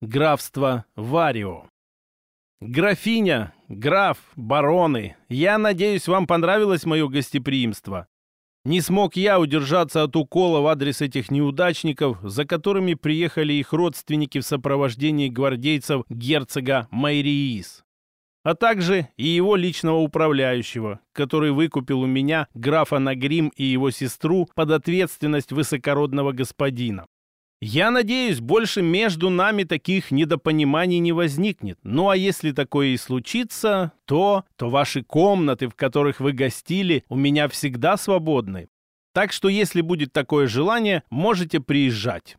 Графство Варио. Графиня, граф, бароны, я надеюсь, вам понравилось мое гостеприимство. Не смог я удержаться от укола в адрес этих неудачников, за которыми приехали их родственники в сопровождении гвардейцев герцога Майриис, а также и его личного управляющего, который выкупил у меня графа Нагрим и его сестру под ответственность высокородного господина. Я надеюсь, больше между нами таких недопониманий не возникнет. Ну а если такое и случится, то, то ваши комнаты, в которых вы гостили, у меня всегда свободны. Так что если будет такое желание, можете приезжать.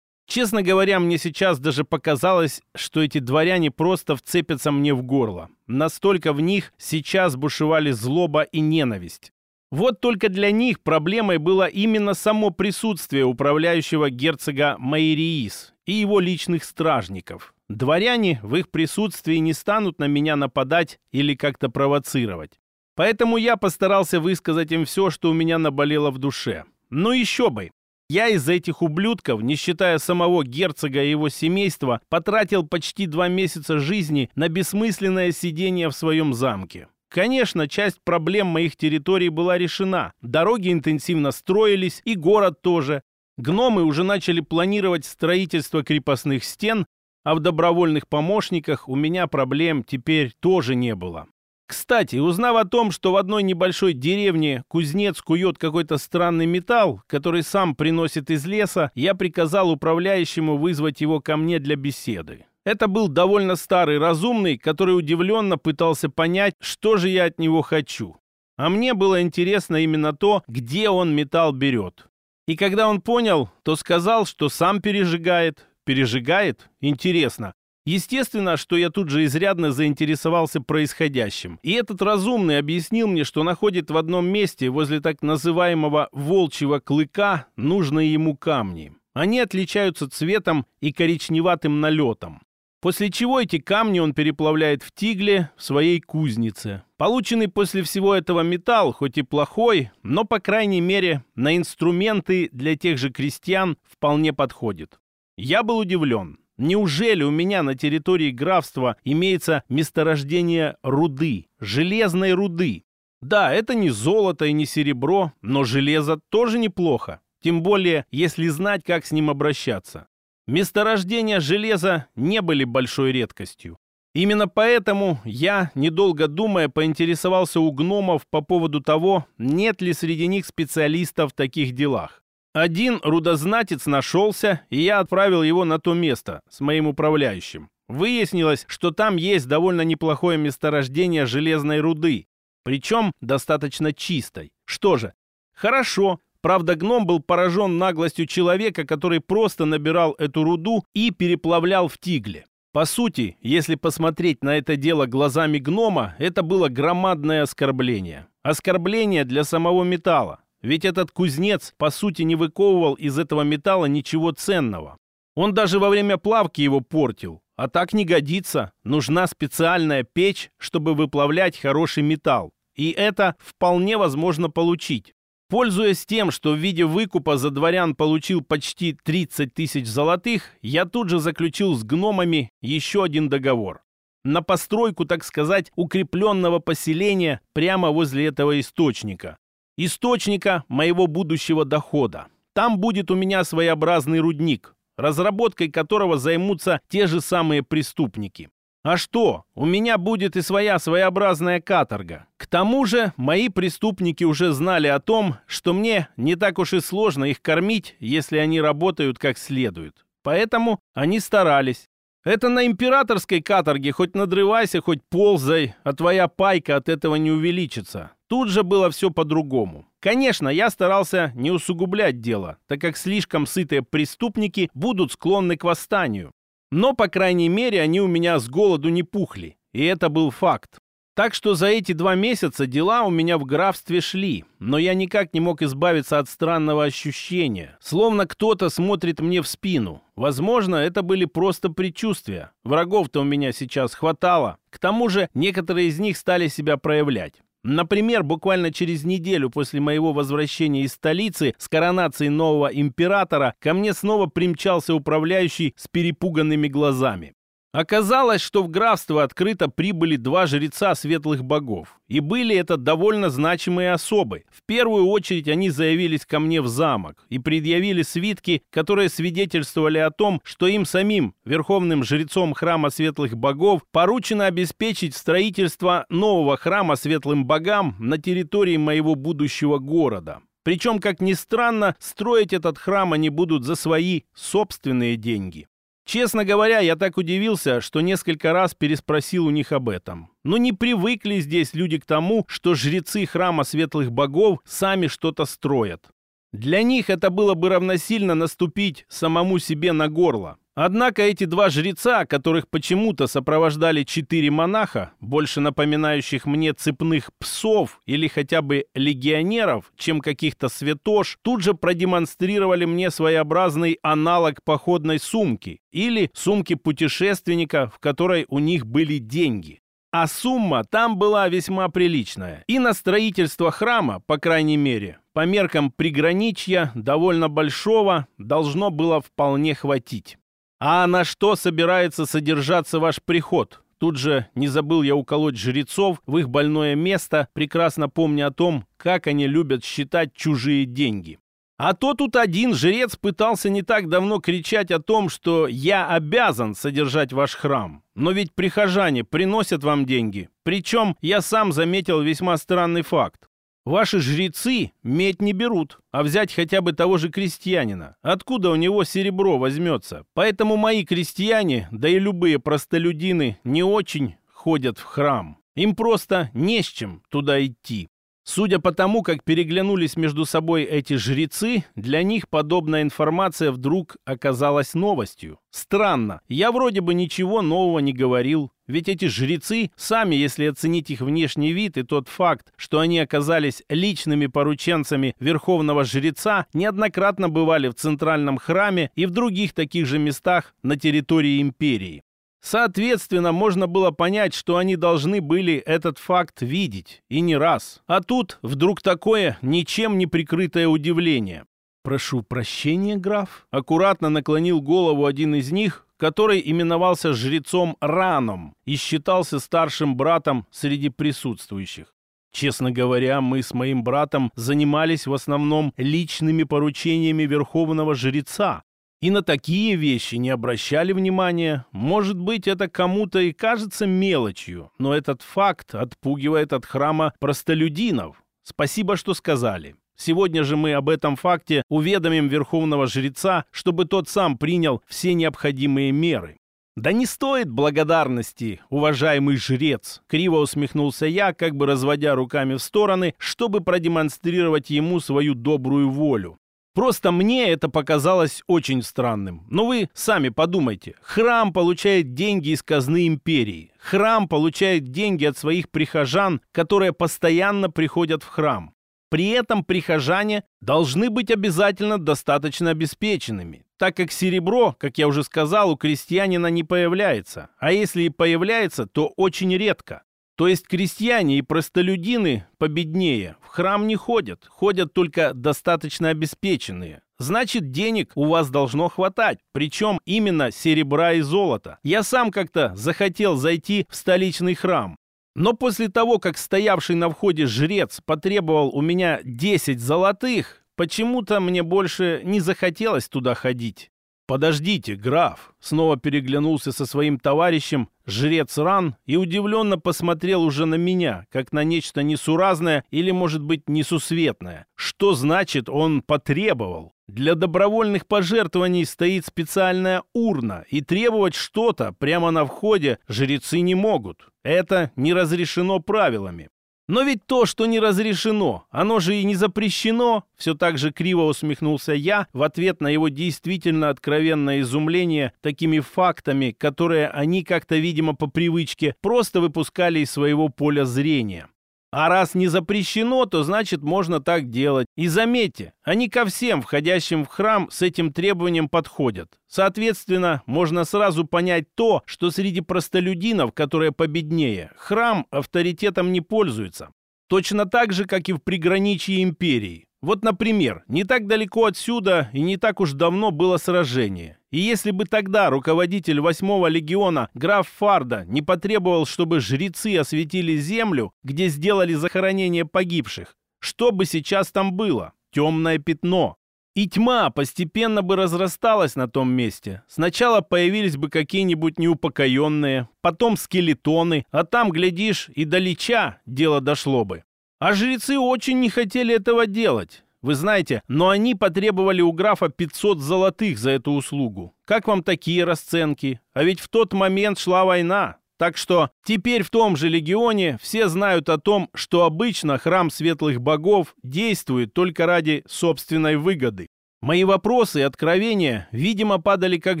Честно говоря, мне сейчас даже показалось, что эти дворяне просто вцепятся мне в горло. Настолько в них сейчас бушевали злоба и ненависть. Вот только для них проблемой было именно само присутствие управляющего герцога Майриис и его личных стражников. Дворяне в их присутствии не станут на меня нападать или как-то провоцировать. Поэтому я постарался высказать им все, что у меня наболело в душе. Но еще бы. Я из этих ублюдков, не считая самого герцога и его семейства, потратил почти два месяца жизни на бессмысленное сидение в своем замке. Конечно, часть проблем моих территорий была решена. Дороги интенсивно строились, и город тоже. Гномы уже начали планировать строительство крепостных стен, а в добровольных помощниках у меня проблем теперь тоже не было. Кстати, узнав о том, что в одной небольшой деревне кузнец кует какой-то странный металл, который сам приносит из леса, я приказал управляющему вызвать его ко мне для беседы. Это был довольно старый разумный, который удивленно пытался понять, что же я от него хочу. А мне было интересно именно то, где он металл берет. И когда он понял, то сказал, что сам пережигает. Пережигает? Интересно. Естественно, что я тут же изрядно заинтересовался происходящим. И этот разумный объяснил мне, что находит в одном месте возле так называемого волчьего клыка нужные ему камни. Они отличаются цветом и коричневатым налетом. После чего эти камни он переплавляет в тигле в своей кузнице. Полученный после всего этого металл, хоть и плохой, но, по крайней мере, на инструменты для тех же крестьян вполне подходит. Я был удивлен. Неужели у меня на территории графства имеется месторождение руды, железной руды? Да, это не золото и не серебро, но железо тоже неплохо. Тем более, если знать, как с ним обращаться. Месторождения железа не были большой редкостью. Именно поэтому я, недолго думая, поинтересовался у гномов по поводу того, нет ли среди них специалистов в таких делах. Один рудознатец нашелся, и я отправил его на то место с моим управляющим. Выяснилось, что там есть довольно неплохое месторождение железной руды, причем достаточно чистой. Что же, хорошо, Правда, гном был поражен наглостью человека, который просто набирал эту руду и переплавлял в тигле. По сути, если посмотреть на это дело глазами гнома, это было громадное оскорбление. Оскорбление для самого металла. Ведь этот кузнец, по сути, не выковывал из этого металла ничего ценного. Он даже во время плавки его портил. А так не годится. Нужна специальная печь, чтобы выплавлять хороший металл. И это вполне возможно получить. Пользуясь тем, что в виде выкупа за дворян получил почти 30 тысяч золотых, я тут же заключил с гномами еще один договор. На постройку, так сказать, укрепленного поселения прямо возле этого источника. Источника моего будущего дохода. Там будет у меня своеобразный рудник, разработкой которого займутся те же самые преступники. А что, у меня будет и своя своеобразная каторга. К тому же мои преступники уже знали о том, что мне не так уж и сложно их кормить, если они работают как следует. Поэтому они старались. Это на императорской каторге хоть надрывайся, хоть ползай, а твоя пайка от этого не увеличится. Тут же было все по-другому. Конечно, я старался не усугублять дело, так как слишком сытые преступники будут склонны к восстанию. Но, по крайней мере, они у меня с голоду не пухли. И это был факт. Так что за эти два месяца дела у меня в графстве шли, но я никак не мог избавиться от странного ощущения, словно кто-то смотрит мне в спину. Возможно, это были просто предчувствия. Врагов-то у меня сейчас хватало. К тому же некоторые из них стали себя проявлять. Например, буквально через неделю после моего возвращения из столицы с коронацией нового императора ко мне снова примчался управляющий с перепуганными глазами. Оказалось, что в графство открыто прибыли два жреца светлых богов. И были это довольно значимые особы. В первую очередь они заявились ко мне в замок и предъявили свитки, которые свидетельствовали о том, что им самим, верховным жрецом храма светлых богов, поручено обеспечить строительство нового храма светлым богам на территории моего будущего города. Причем, как ни странно, строить этот храм они будут за свои собственные деньги. Честно говоря, я так удивился, что несколько раз переспросил у них об этом. Но не привыкли здесь люди к тому, что жрецы храма светлых богов сами что-то строят. Для них это было бы равносильно наступить самому себе на горло. Однако эти два жреца, которых почему-то сопровождали четыре монаха, больше напоминающих мне цепных псов или хотя бы легионеров, чем каких-то святош, тут же продемонстрировали мне своеобразный аналог походной сумки или сумки путешественника, в которой у них были деньги. А сумма там была весьма приличная. И на строительство храма, по крайней мере, по меркам приграничья, довольно большого, должно было вполне хватить. «А на что собирается содержаться ваш приход?» Тут же не забыл я уколоть жрецов в их больное место, прекрасно помня о том, как они любят считать чужие деньги. А то тут один жрец пытался не так давно кричать о том, что «я обязан содержать ваш храм». Но ведь прихожане приносят вам деньги. Причем я сам заметил весьма странный факт. Ваши жрецы медь не берут, а взять хотя бы того же крестьянина. Откуда у него серебро возьмется? Поэтому мои крестьяне, да и любые простолюдины, не очень ходят в храм. Им просто не с чем туда идти. Судя по тому, как переглянулись между собой эти жрецы, для них подобная информация вдруг оказалась новостью. Странно, я вроде бы ничего нового не говорил, ведь эти жрецы, сами, если оценить их внешний вид и тот факт, что они оказались личными порученцами верховного жреца, неоднократно бывали в центральном храме и в других таких же местах на территории империи. Соответственно, можно было понять, что они должны были этот факт видеть, и не раз. А тут вдруг такое ничем не прикрытое удивление. «Прошу прощения, граф», — аккуратно наклонил голову один из них, который именовался жрецом Раном и считался старшим братом среди присутствующих. Честно говоря, мы с моим братом занимались в основном личными поручениями верховного жреца, и на такие вещи не обращали внимания. Может быть, это кому-то и кажется мелочью, но этот факт отпугивает от храма простолюдинов. Спасибо, что сказали. Сегодня же мы об этом факте уведомим верховного жреца, чтобы тот сам принял все необходимые меры. «Да не стоит благодарности, уважаемый жрец!» Криво усмехнулся я, как бы разводя руками в стороны, чтобы продемонстрировать ему свою добрую волю. Просто мне это показалось очень странным. Но вы сами подумайте. Храм получает деньги из казны империи. Храм получает деньги от своих прихожан, которые постоянно приходят в храм. При этом прихожане должны быть обязательно достаточно обеспеченными, так как серебро, как я уже сказал, у крестьянина не появляется, а если и появляется, то очень редко. То есть крестьяне и простолюдины победнее в храм не ходят, ходят только достаточно обеспеченные. Значит, денег у вас должно хватать, причем именно серебра и золота. Я сам как-то захотел зайти в столичный храм. Но после того, как стоявший на входе жрец потребовал у меня 10 золотых, почему-то мне больше не захотелось туда ходить. «Подождите, граф!» Снова переглянулся со своим товарищем жрец Ран и удивленно посмотрел уже на меня, как на нечто несуразное или, может быть, несусветное. Что значит он потребовал? Для добровольных пожертвований стоит специальная урна, и требовать что-то прямо на входе жрецы не могут. Это не разрешено правилами. Но ведь то, что не разрешено, оно же и не запрещено, все так же криво усмехнулся я в ответ на его действительно откровенное изумление такими фактами, которые они как-то, видимо, по привычке просто выпускали из своего поля зрения. А раз не запрещено, то значит можно так делать. И заметьте, они ко всем входящим в храм с этим требованием подходят. Соответственно, можно сразу понять то, что среди простолюдинов, которые победнее, храм авторитетом не пользуется. Точно так же, как и в приграничье империи. Вот, например, не так далеко отсюда и не так уж давно было сражение. И если бы тогда руководитель восьмого легиона граф Фарда не потребовал, чтобы жрецы осветили землю, где сделали захоронение погибших, что бы сейчас там было? Темное пятно. И тьма постепенно бы разрасталась на том месте. Сначала появились бы какие-нибудь неупокоенные, потом скелетоны, а там, глядишь, и до лича дело дошло бы. А жрецы очень не хотели этого делать. Вы знаете, но они потребовали у графа 500 золотых за эту услугу. Как вам такие расценки? А ведь в тот момент шла война. Так что теперь в том же легионе все знают о том, что обычно храм светлых богов действует только ради собственной выгоды. Мои вопросы и откровения, видимо, падали как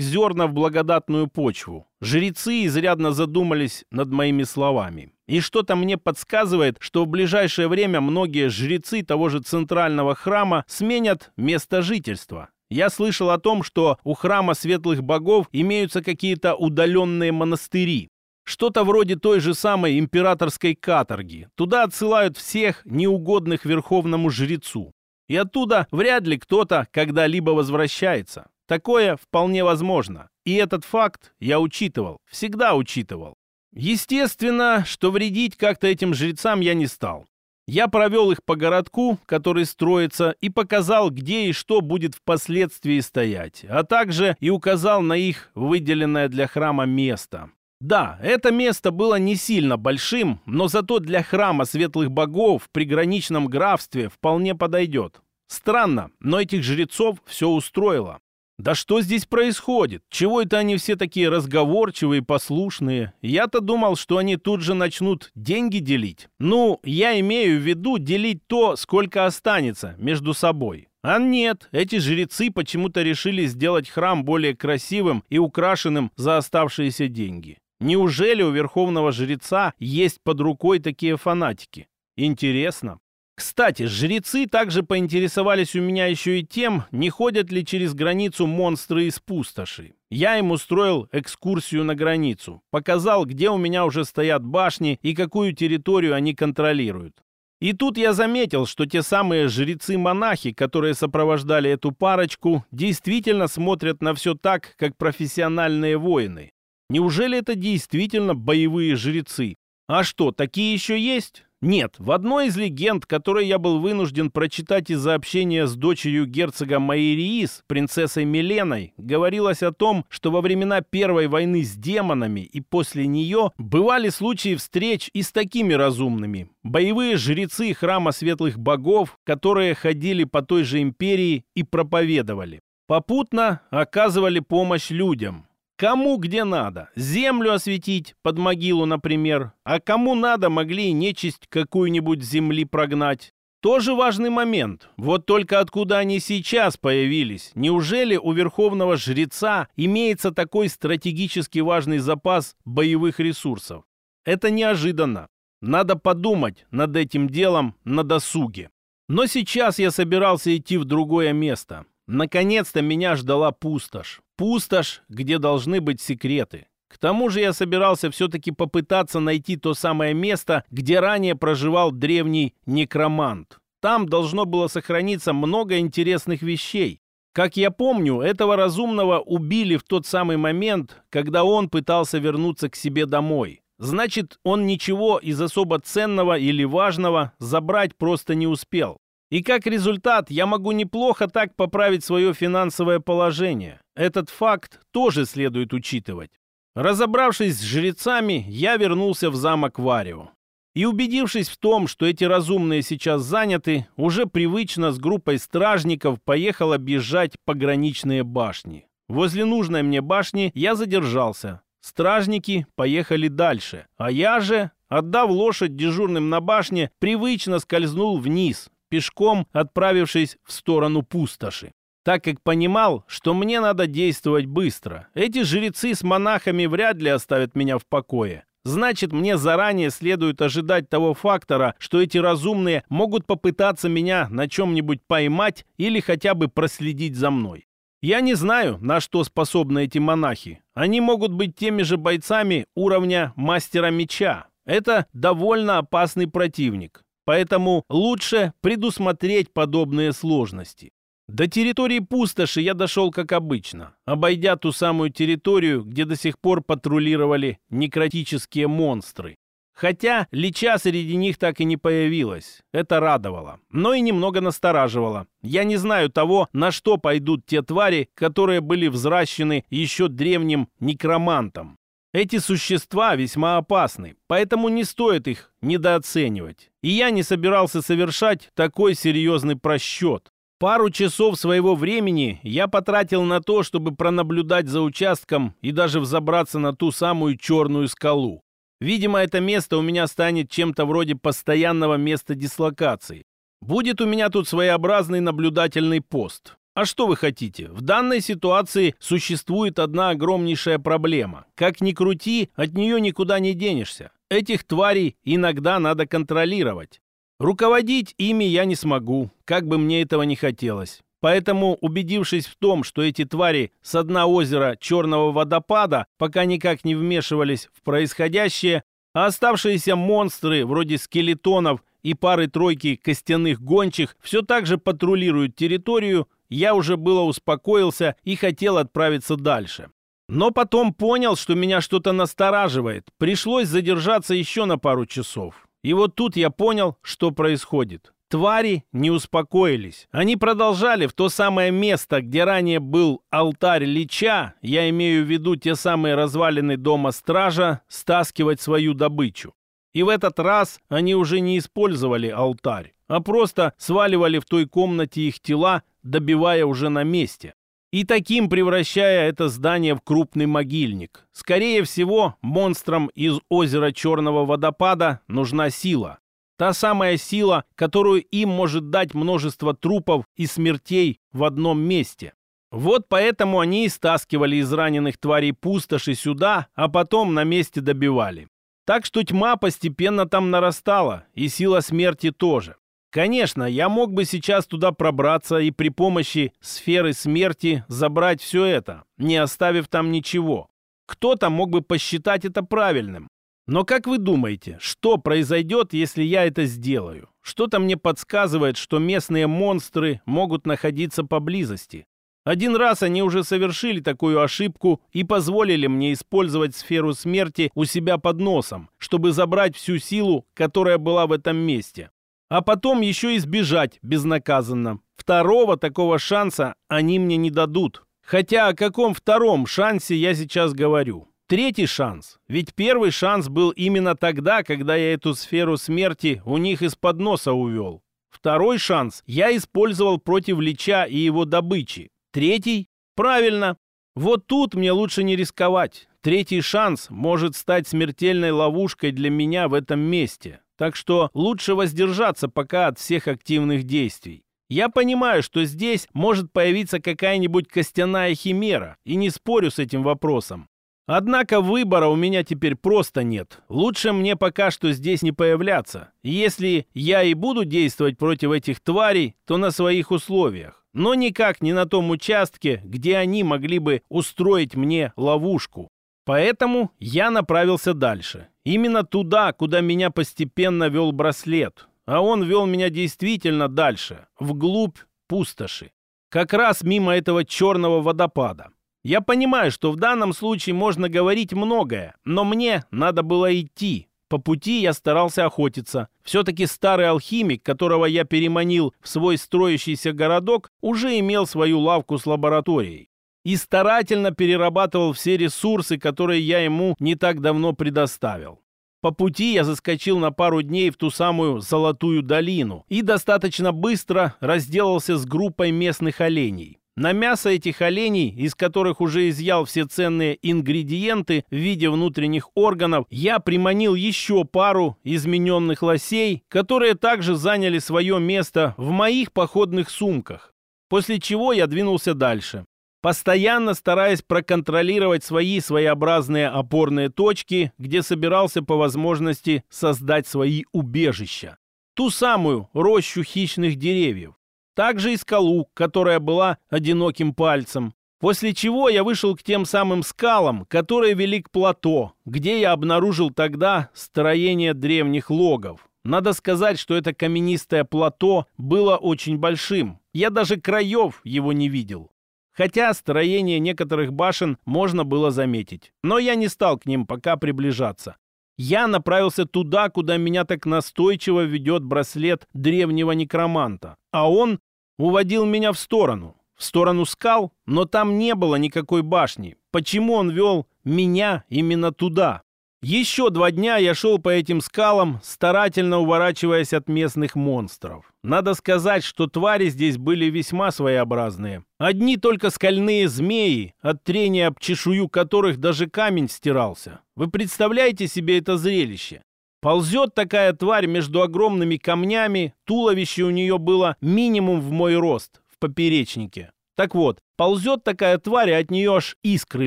зерна в благодатную почву. Жрецы изрядно задумались над моими словами. И что-то мне подсказывает, что в ближайшее время многие жрецы того же центрального храма сменят место жительства. Я слышал о том, что у храма светлых богов имеются какие-то удаленные монастыри. Что-то вроде той же самой императорской каторги. Туда отсылают всех неугодных верховному жрецу. И оттуда вряд ли кто-то когда-либо возвращается. Такое вполне возможно. И этот факт я учитывал, всегда учитывал. Естественно, что вредить как-то этим жрецам я не стал. Я провел их по городку, который строится, и показал, где и что будет впоследствии стоять, а также и указал на их выделенное для храма место. Да, это место было не сильно большим, но зато для храма светлых богов в приграничном графстве вполне подойдет. Странно, но этих жрецов все устроило. Да что здесь происходит? Чего это они все такие разговорчивые, послушные? Я-то думал, что они тут же начнут деньги делить. Ну, я имею в виду делить то, сколько останется между собой. А нет, эти жрецы почему-то решили сделать храм более красивым и украшенным за оставшиеся деньги. Неужели у верховного жреца есть под рукой такие фанатики? Интересно. Кстати, жрецы также поинтересовались у меня еще и тем, не ходят ли через границу монстры из пустоши. Я им устроил экскурсию на границу, показал, где у меня уже стоят башни и какую территорию они контролируют. И тут я заметил, что те самые жрецы-монахи, которые сопровождали эту парочку, действительно смотрят на все так, как профессиональные воины. Неужели это действительно боевые жрецы? А что, такие еще есть? Нет, в одной из легенд, которые я был вынужден прочитать из-за общения с дочерью герцога Майриис, принцессой Миленой, говорилось о том, что во времена Первой войны с демонами и после нее бывали случаи встреч и с такими разумными. Боевые жрецы храма светлых богов, которые ходили по той же империи и проповедовали. Попутно оказывали помощь людям. Кому где надо. Землю осветить, под могилу, например. А кому надо, могли нечисть какую-нибудь земли прогнать. Тоже важный момент. Вот только откуда они сейчас появились? Неужели у верховного жреца имеется такой стратегически важный запас боевых ресурсов? Это неожиданно. Надо подумать над этим делом на досуге. Но сейчас я собирался идти в другое место. Наконец-то меня ждала пустошь. Пустошь, где должны быть секреты. К тому же я собирался все-таки попытаться найти то самое место, где ранее проживал древний некромант. Там должно было сохраниться много интересных вещей. Как я помню, этого разумного убили в тот самый момент, когда он пытался вернуться к себе домой. Значит, он ничего из особо ценного или важного забрать просто не успел. И как результат я могу неплохо так поправить свое финансовое положение. Этот факт тоже следует учитывать. Разобравшись с жрецами, я вернулся в замок Варио. И убедившись в том, что эти разумные сейчас заняты, уже привычно с группой стражников поехал объезжать пограничные башни. Возле нужной мне башни я задержался. Стражники поехали дальше, а я же, отдав лошадь дежурным на башне, привычно скользнул вниз, пешком отправившись в сторону пустоши. Так как понимал, что мне надо действовать быстро. Эти жрецы с монахами вряд ли оставят меня в покое. Значит, мне заранее следует ожидать того фактора, что эти разумные могут попытаться меня на чем-нибудь поймать или хотя бы проследить за мной. Я не знаю, на что способны эти монахи. Они могут быть теми же бойцами уровня мастера меча. Это довольно опасный противник. поэтому лучше предусмотреть подобные сложности. До территории пустоши я дошел как обычно, обойдя ту самую территорию, где до сих пор патрулировали некротические монстры. Хотя лича среди них так и не появилось. Это радовало, но и немного настораживало. Я не знаю того, на что пойдут те твари, которые были взращены еще древним некромантом. Эти существа весьма опасны, поэтому не стоит их недооценивать. И я не собирался совершать такой серьезный просчет. Пару часов своего времени я потратил на то, чтобы пронаблюдать за участком и даже взобраться на ту самую черную скалу. Видимо, это место у меня станет чем-то вроде постоянного места дислокации. Будет у меня тут своеобразный наблюдательный пост. А что вы хотите? В данной ситуации существует одна огромнейшая проблема. Как ни крути, от нее никуда не денешься. Этих тварей иногда надо контролировать. Руководить ими я не смогу, как бы мне этого не хотелось. Поэтому, убедившись в том, что эти твари с дна озера Черного водопада пока никак не вмешивались в происходящее, а оставшиеся монстры, вроде скелетонов и пары-тройки костяных гончих, все так же патрулируют территорию, я уже было успокоился и хотел отправиться дальше. Но потом понял, что меня что-то настораживает. Пришлось задержаться еще на пару часов. И вот тут я понял, что происходит. Твари не успокоились. Они продолжали в то самое место, где ранее был алтарь Лича, я имею в виду те самые развалины дома стража, стаскивать свою добычу. И в этот раз они уже не использовали алтарь, а просто сваливали в той комнате их тела, добивая уже на месте и таким превращая это здание в крупный могильник. Скорее всего, монстрам из озера Черного водопада нужна сила. Та самая сила, которую им может дать множество трупов и смертей в одном месте. Вот поэтому они и стаскивали из раненых тварей пустоши сюда, а потом на месте добивали. Так что тьма постепенно там нарастала, и сила смерти тоже. Конечно, я мог бы сейчас туда пробраться и при помощи сферы смерти забрать все это, не оставив там ничего. Кто-то мог бы посчитать это правильным. Но как вы думаете, что произойдет, если я это сделаю? Что-то мне подсказывает, что местные монстры могут находиться поблизости. Один раз они уже совершили такую ошибку и позволили мне использовать сферу смерти у себя под носом, чтобы забрать всю силу, которая была в этом месте а потом еще и сбежать безнаказанно. Второго такого шанса они мне не дадут. Хотя о каком втором шансе я сейчас говорю? Третий шанс. Ведь первый шанс был именно тогда, когда я эту сферу смерти у них из-под носа увел. Второй шанс я использовал против Лича и его добычи. Третий? Правильно. Вот тут мне лучше не рисковать. Третий шанс может стать смертельной ловушкой для меня в этом месте. Так что лучше воздержаться пока от всех активных действий. Я понимаю, что здесь может появиться какая-нибудь костяная химера, и не спорю с этим вопросом. Однако выбора у меня теперь просто нет. Лучше мне пока что здесь не появляться. Если я и буду действовать против этих тварей, то на своих условиях. Но никак не на том участке, где они могли бы устроить мне ловушку. Поэтому я направился дальше. Именно туда, куда меня постепенно вел браслет. А он вел меня действительно дальше, вглубь пустоши. Как раз мимо этого черного водопада. Я понимаю, что в данном случае можно говорить многое, но мне надо было идти. По пути я старался охотиться. Все-таки старый алхимик, которого я переманил в свой строящийся городок, уже имел свою лавку с лабораторией и старательно перерабатывал все ресурсы, которые я ему не так давно предоставил. По пути я заскочил на пару дней в ту самую Золотую долину и достаточно быстро разделался с группой местных оленей. На мясо этих оленей, из которых уже изъял все ценные ингредиенты в виде внутренних органов, я приманил еще пару измененных лосей, которые также заняли свое место в моих походных сумках. После чего я двинулся дальше постоянно стараясь проконтролировать свои своеобразные опорные точки, где собирался по возможности создать свои убежища. Ту самую рощу хищных деревьев. Также и скалу, которая была одиноким пальцем. После чего я вышел к тем самым скалам, которые вели к плато, где я обнаружил тогда строение древних логов. Надо сказать, что это каменистое плато было очень большим. Я даже краев его не видел. Хотя строение некоторых башен можно было заметить. Но я не стал к ним пока приближаться. Я направился туда, куда меня так настойчиво ведет браслет древнего некроманта. А он уводил меня в сторону. В сторону скал, но там не было никакой башни. Почему он вел меня именно туда? Еще два дня я шел по этим скалам, старательно уворачиваясь от местных монстров. Надо сказать, что твари здесь были весьма своеобразные. Одни только скальные змеи, от трения об чешую которых даже камень стирался. Вы представляете себе это зрелище? Ползет такая тварь между огромными камнями, туловище у нее было минимум в мой рост, в поперечнике. Так вот, ползет такая тварь, и от нее аж искры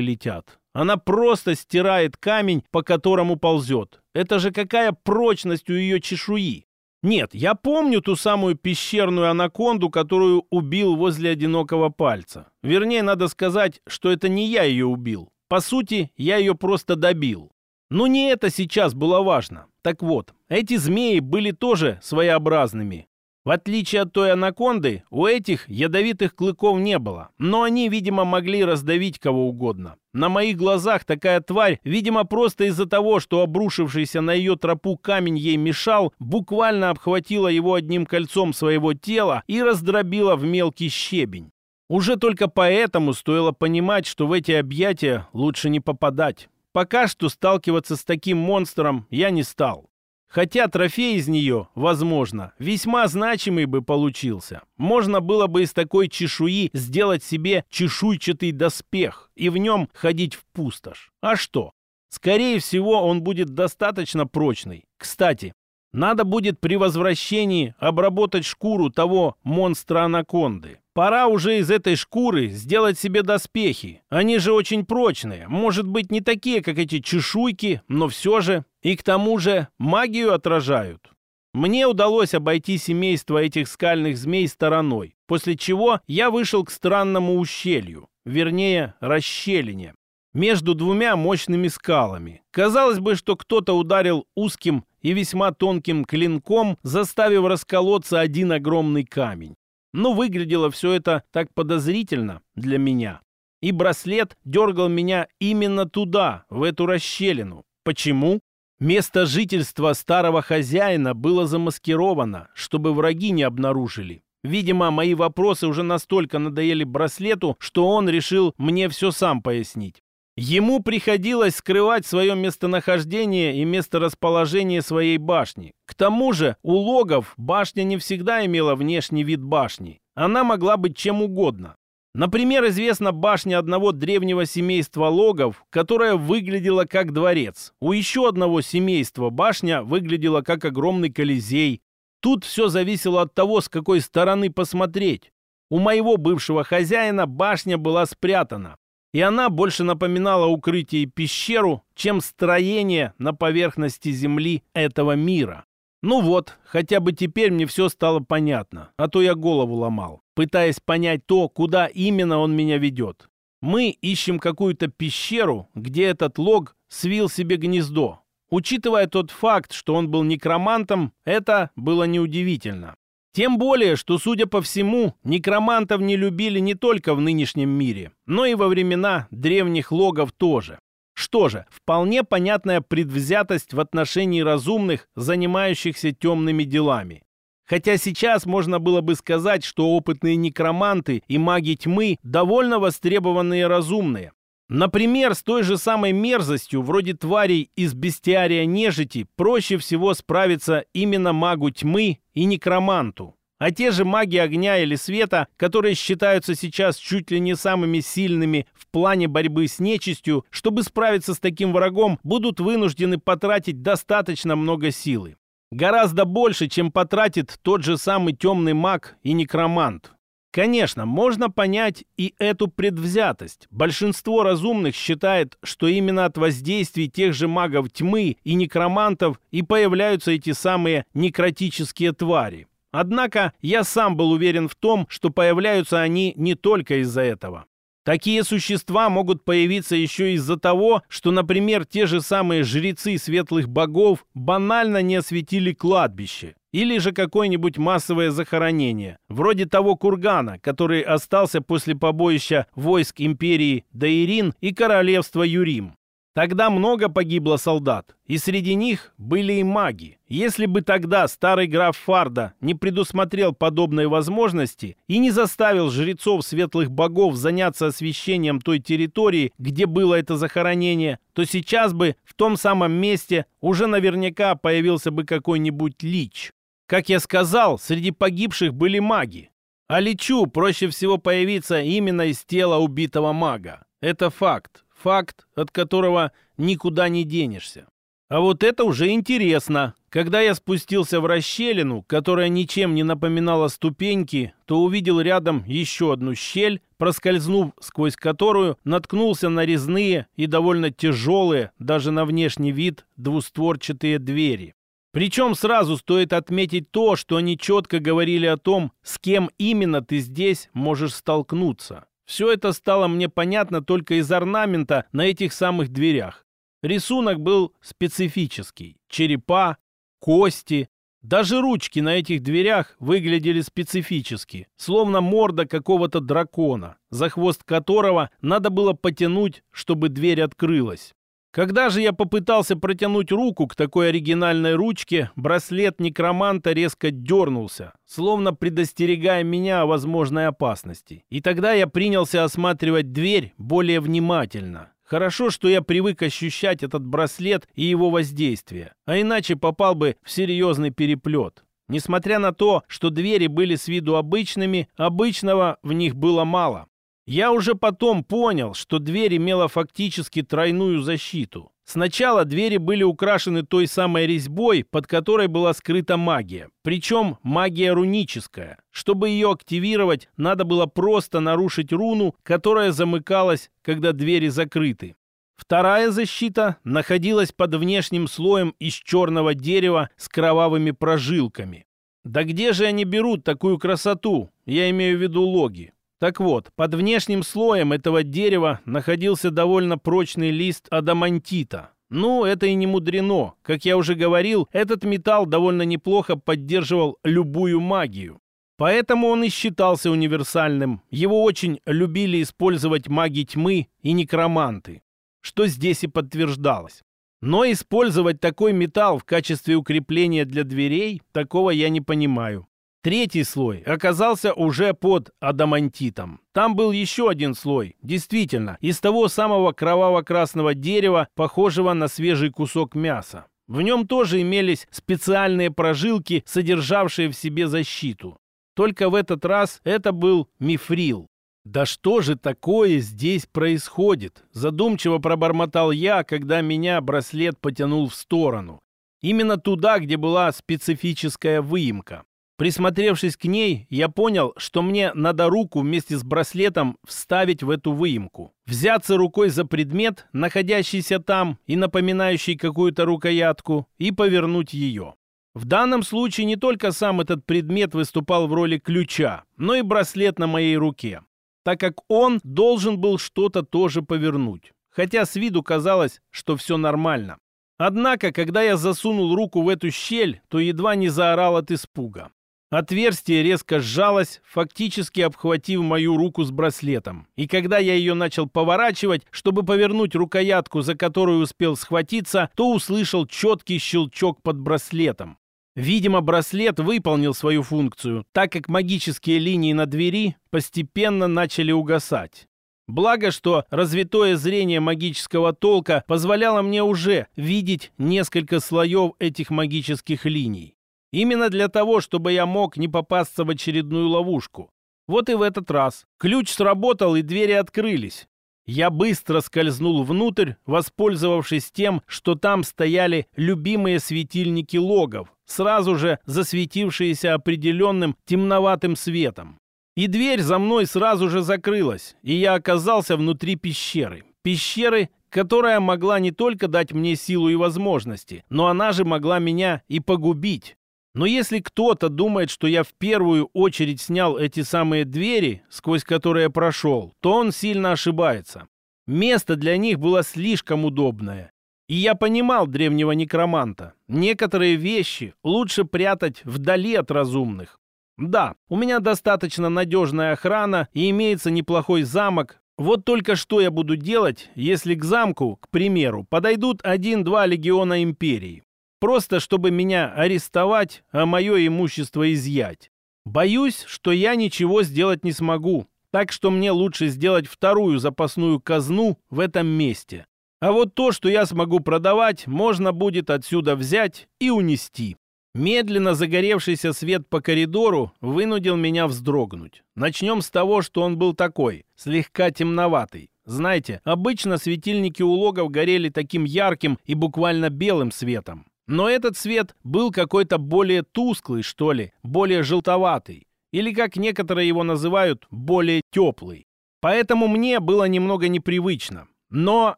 летят. Она просто стирает камень, по которому ползет. Это же какая прочность у ее чешуи. Нет, я помню ту самую пещерную анаконду, которую убил возле одинокого пальца. Вернее, надо сказать, что это не я ее убил. По сути, я ее просто добил. Но не это сейчас было важно. Так вот, эти змеи были тоже своеобразными. В отличие от той анаконды, у этих ядовитых клыков не было, но они, видимо, могли раздавить кого угодно. На моих глазах такая тварь, видимо, просто из-за того, что обрушившийся на ее тропу камень ей мешал, буквально обхватила его одним кольцом своего тела и раздробила в мелкий щебень. Уже только поэтому стоило понимать, что в эти объятия лучше не попадать. Пока что сталкиваться с таким монстром я не стал. Хотя трофей из нее, возможно, весьма значимый бы получился. Можно было бы из такой чешуи сделать себе чешуйчатый доспех и в нем ходить в пустошь. А что? Скорее всего, он будет достаточно прочный. Кстати, надо будет при возвращении обработать шкуру того монстра-анаконды. Пора уже из этой шкуры сделать себе доспехи. Они же очень прочные. Может быть, не такие, как эти чешуйки, но все же. И к тому же магию отражают. Мне удалось обойти семейство этих скальных змей стороной, после чего я вышел к странному ущелью, вернее, расщелине, между двумя мощными скалами. Казалось бы, что кто-то ударил узким и весьма тонким клинком, заставив расколоться один огромный камень. Но выглядело все это так подозрительно для меня. И браслет дергал меня именно туда, в эту расщелину. Почему? Место жительства старого хозяина было замаскировано, чтобы враги не обнаружили. Видимо, мои вопросы уже настолько надоели браслету, что он решил мне все сам пояснить. Ему приходилось скрывать свое местонахождение и месторасположение своей башни. К тому же у логов башня не всегда имела внешний вид башни. Она могла быть чем угодно. Например, известна башня одного древнего семейства логов, которая выглядела как дворец. У еще одного семейства башня выглядела как огромный колизей. Тут все зависело от того, с какой стороны посмотреть. У моего бывшего хозяина башня была спрятана, и она больше напоминала укрытие и пещеру, чем строение на поверхности земли этого мира. Ну вот, хотя бы теперь мне все стало понятно, а то я голову ломал, пытаясь понять то, куда именно он меня ведет. Мы ищем какую-то пещеру, где этот лог свил себе гнездо. Учитывая тот факт, что он был некромантом, это было неудивительно. Тем более, что, судя по всему, некромантов не любили не только в нынешнем мире, но и во времена древних логов тоже. Что же, вполне понятная предвзятость в отношении разумных, занимающихся темными делами. Хотя сейчас можно было бы сказать, что опытные некроманты и маги тьмы довольно востребованные разумные, Например, с той же самой мерзостью, вроде тварей из бестиария нежити, проще всего справиться именно магу тьмы и некроманту. А те же маги огня или света, которые считаются сейчас чуть ли не самыми сильными в плане борьбы с нечистью, чтобы справиться с таким врагом, будут вынуждены потратить достаточно много силы. Гораздо больше, чем потратит тот же самый темный маг и некромант. Конечно, можно понять и эту предвзятость. Большинство разумных считает, что именно от воздействий тех же магов тьмы и некромантов и появляются эти самые некротические твари. Однако я сам был уверен в том, что появляются они не только из-за этого. Такие существа могут появиться еще из-за того, что, например, те же самые жрецы светлых богов банально не осветили кладбище. Или же какое-нибудь массовое захоронение, вроде того кургана, который остался после побоища войск империи Даирин и королевства Юрим. Тогда много погибло солдат, и среди них были и маги. Если бы тогда старый граф Фарда не предусмотрел подобной возможности и не заставил жрецов светлых богов заняться освящением той территории, где было это захоронение, то сейчас бы в том самом месте уже наверняка появился бы какой-нибудь лич. Как я сказал, среди погибших были маги. А личу проще всего появиться именно из тела убитого мага. Это факт. Факт, от которого никуда не денешься. А вот это уже интересно. Когда я спустился в расщелину, которая ничем не напоминала ступеньки, то увидел рядом еще одну щель, проскользнув сквозь которую, наткнулся на резные и довольно тяжелые, даже на внешний вид, двустворчатые двери. Причем сразу стоит отметить то, что они четко говорили о том, с кем именно ты здесь можешь столкнуться. Все это стало мне понятно только из орнамента на этих самых дверях. Рисунок был специфический. Черепа, кости, даже ручки на этих дверях выглядели специфически, словно морда какого-то дракона, за хвост которого надо было потянуть, чтобы дверь открылась. Когда же я попытался протянуть руку к такой оригинальной ручке, браслет некроманта резко дернулся, словно предостерегая меня о возможной опасности. И тогда я принялся осматривать дверь более внимательно. Хорошо, что я привык ощущать этот браслет и его воздействие, а иначе попал бы в серьезный переплет. Несмотря на то, что двери были с виду обычными, обычного в них было мало. Я уже потом понял, что дверь имела фактически тройную защиту. Сначала двери были украшены той самой резьбой, под которой была скрыта магия. Причем магия руническая. Чтобы ее активировать, надо было просто нарушить руну, которая замыкалась, когда двери закрыты. Вторая защита находилась под внешним слоем из черного дерева с кровавыми прожилками. Да где же они берут такую красоту? Я имею в виду логи. Так вот, под внешним слоем этого дерева находился довольно прочный лист адамантита. Ну, это и не мудрено. Как я уже говорил, этот металл довольно неплохо поддерживал любую магию. Поэтому он и считался универсальным. Его очень любили использовать маги тьмы и некроманты, что здесь и подтверждалось. Но использовать такой металл в качестве укрепления для дверей, такого я не понимаю. Третий слой оказался уже под адамантитом. Там был еще один слой, действительно, из того самого кроваво-красного дерева, похожего на свежий кусок мяса. В нем тоже имелись специальные прожилки, содержавшие в себе защиту. Только в этот раз это был мифрил. «Да что же такое здесь происходит?» Задумчиво пробормотал я, когда меня браслет потянул в сторону. Именно туда, где была специфическая выемка. Присмотревшись к ней, я понял, что мне надо руку вместе с браслетом вставить в эту выемку. Взяться рукой за предмет, находящийся там и напоминающий какую-то рукоятку, и повернуть ее. В данном случае не только сам этот предмет выступал в роли ключа, но и браслет на моей руке, так как он должен был что-то тоже повернуть. Хотя с виду казалось, что все нормально. Однако, когда я засунул руку в эту щель, то едва не заорал от испуга. Отверстие резко сжалось, фактически обхватив мою руку с браслетом. И когда я ее начал поворачивать, чтобы повернуть рукоятку, за которую успел схватиться, то услышал четкий щелчок под браслетом. Видимо, браслет выполнил свою функцию, так как магические линии на двери постепенно начали угасать. Благо, что развитое зрение магического толка позволяло мне уже видеть несколько слоев этих магических линий. Именно для того, чтобы я мог не попасться в очередную ловушку. Вот и в этот раз. Ключ сработал, и двери открылись. Я быстро скользнул внутрь, воспользовавшись тем, что там стояли любимые светильники логов, сразу же засветившиеся определенным темноватым светом. И дверь за мной сразу же закрылась, и я оказался внутри пещеры. Пещеры, которая могла не только дать мне силу и возможности, но она же могла меня и погубить. Но если кто-то думает, что я в первую очередь снял эти самые двери, сквозь которые прошел, то он сильно ошибается. Место для них было слишком удобное. И я понимал древнего некроманта. Некоторые вещи лучше прятать вдали от разумных. Да, у меня достаточно надежная охрана и имеется неплохой замок. Вот только что я буду делать, если к замку, к примеру, подойдут один-два легиона империи. Просто чтобы меня арестовать, а мое имущество изъять. Боюсь, что я ничего сделать не смогу, так что мне лучше сделать вторую запасную казну в этом месте. А вот то, что я смогу продавать, можно будет отсюда взять и унести. Медленно загоревшийся свет по коридору вынудил меня вздрогнуть. Начнем с того, что он был такой, слегка темноватый. Знаете, обычно светильники у логов горели таким ярким и буквально белым светом. Но этот свет был какой-то более тусклый, что ли, более желтоватый. Или, как некоторые его называют, более теплый. Поэтому мне было немного непривычно. Но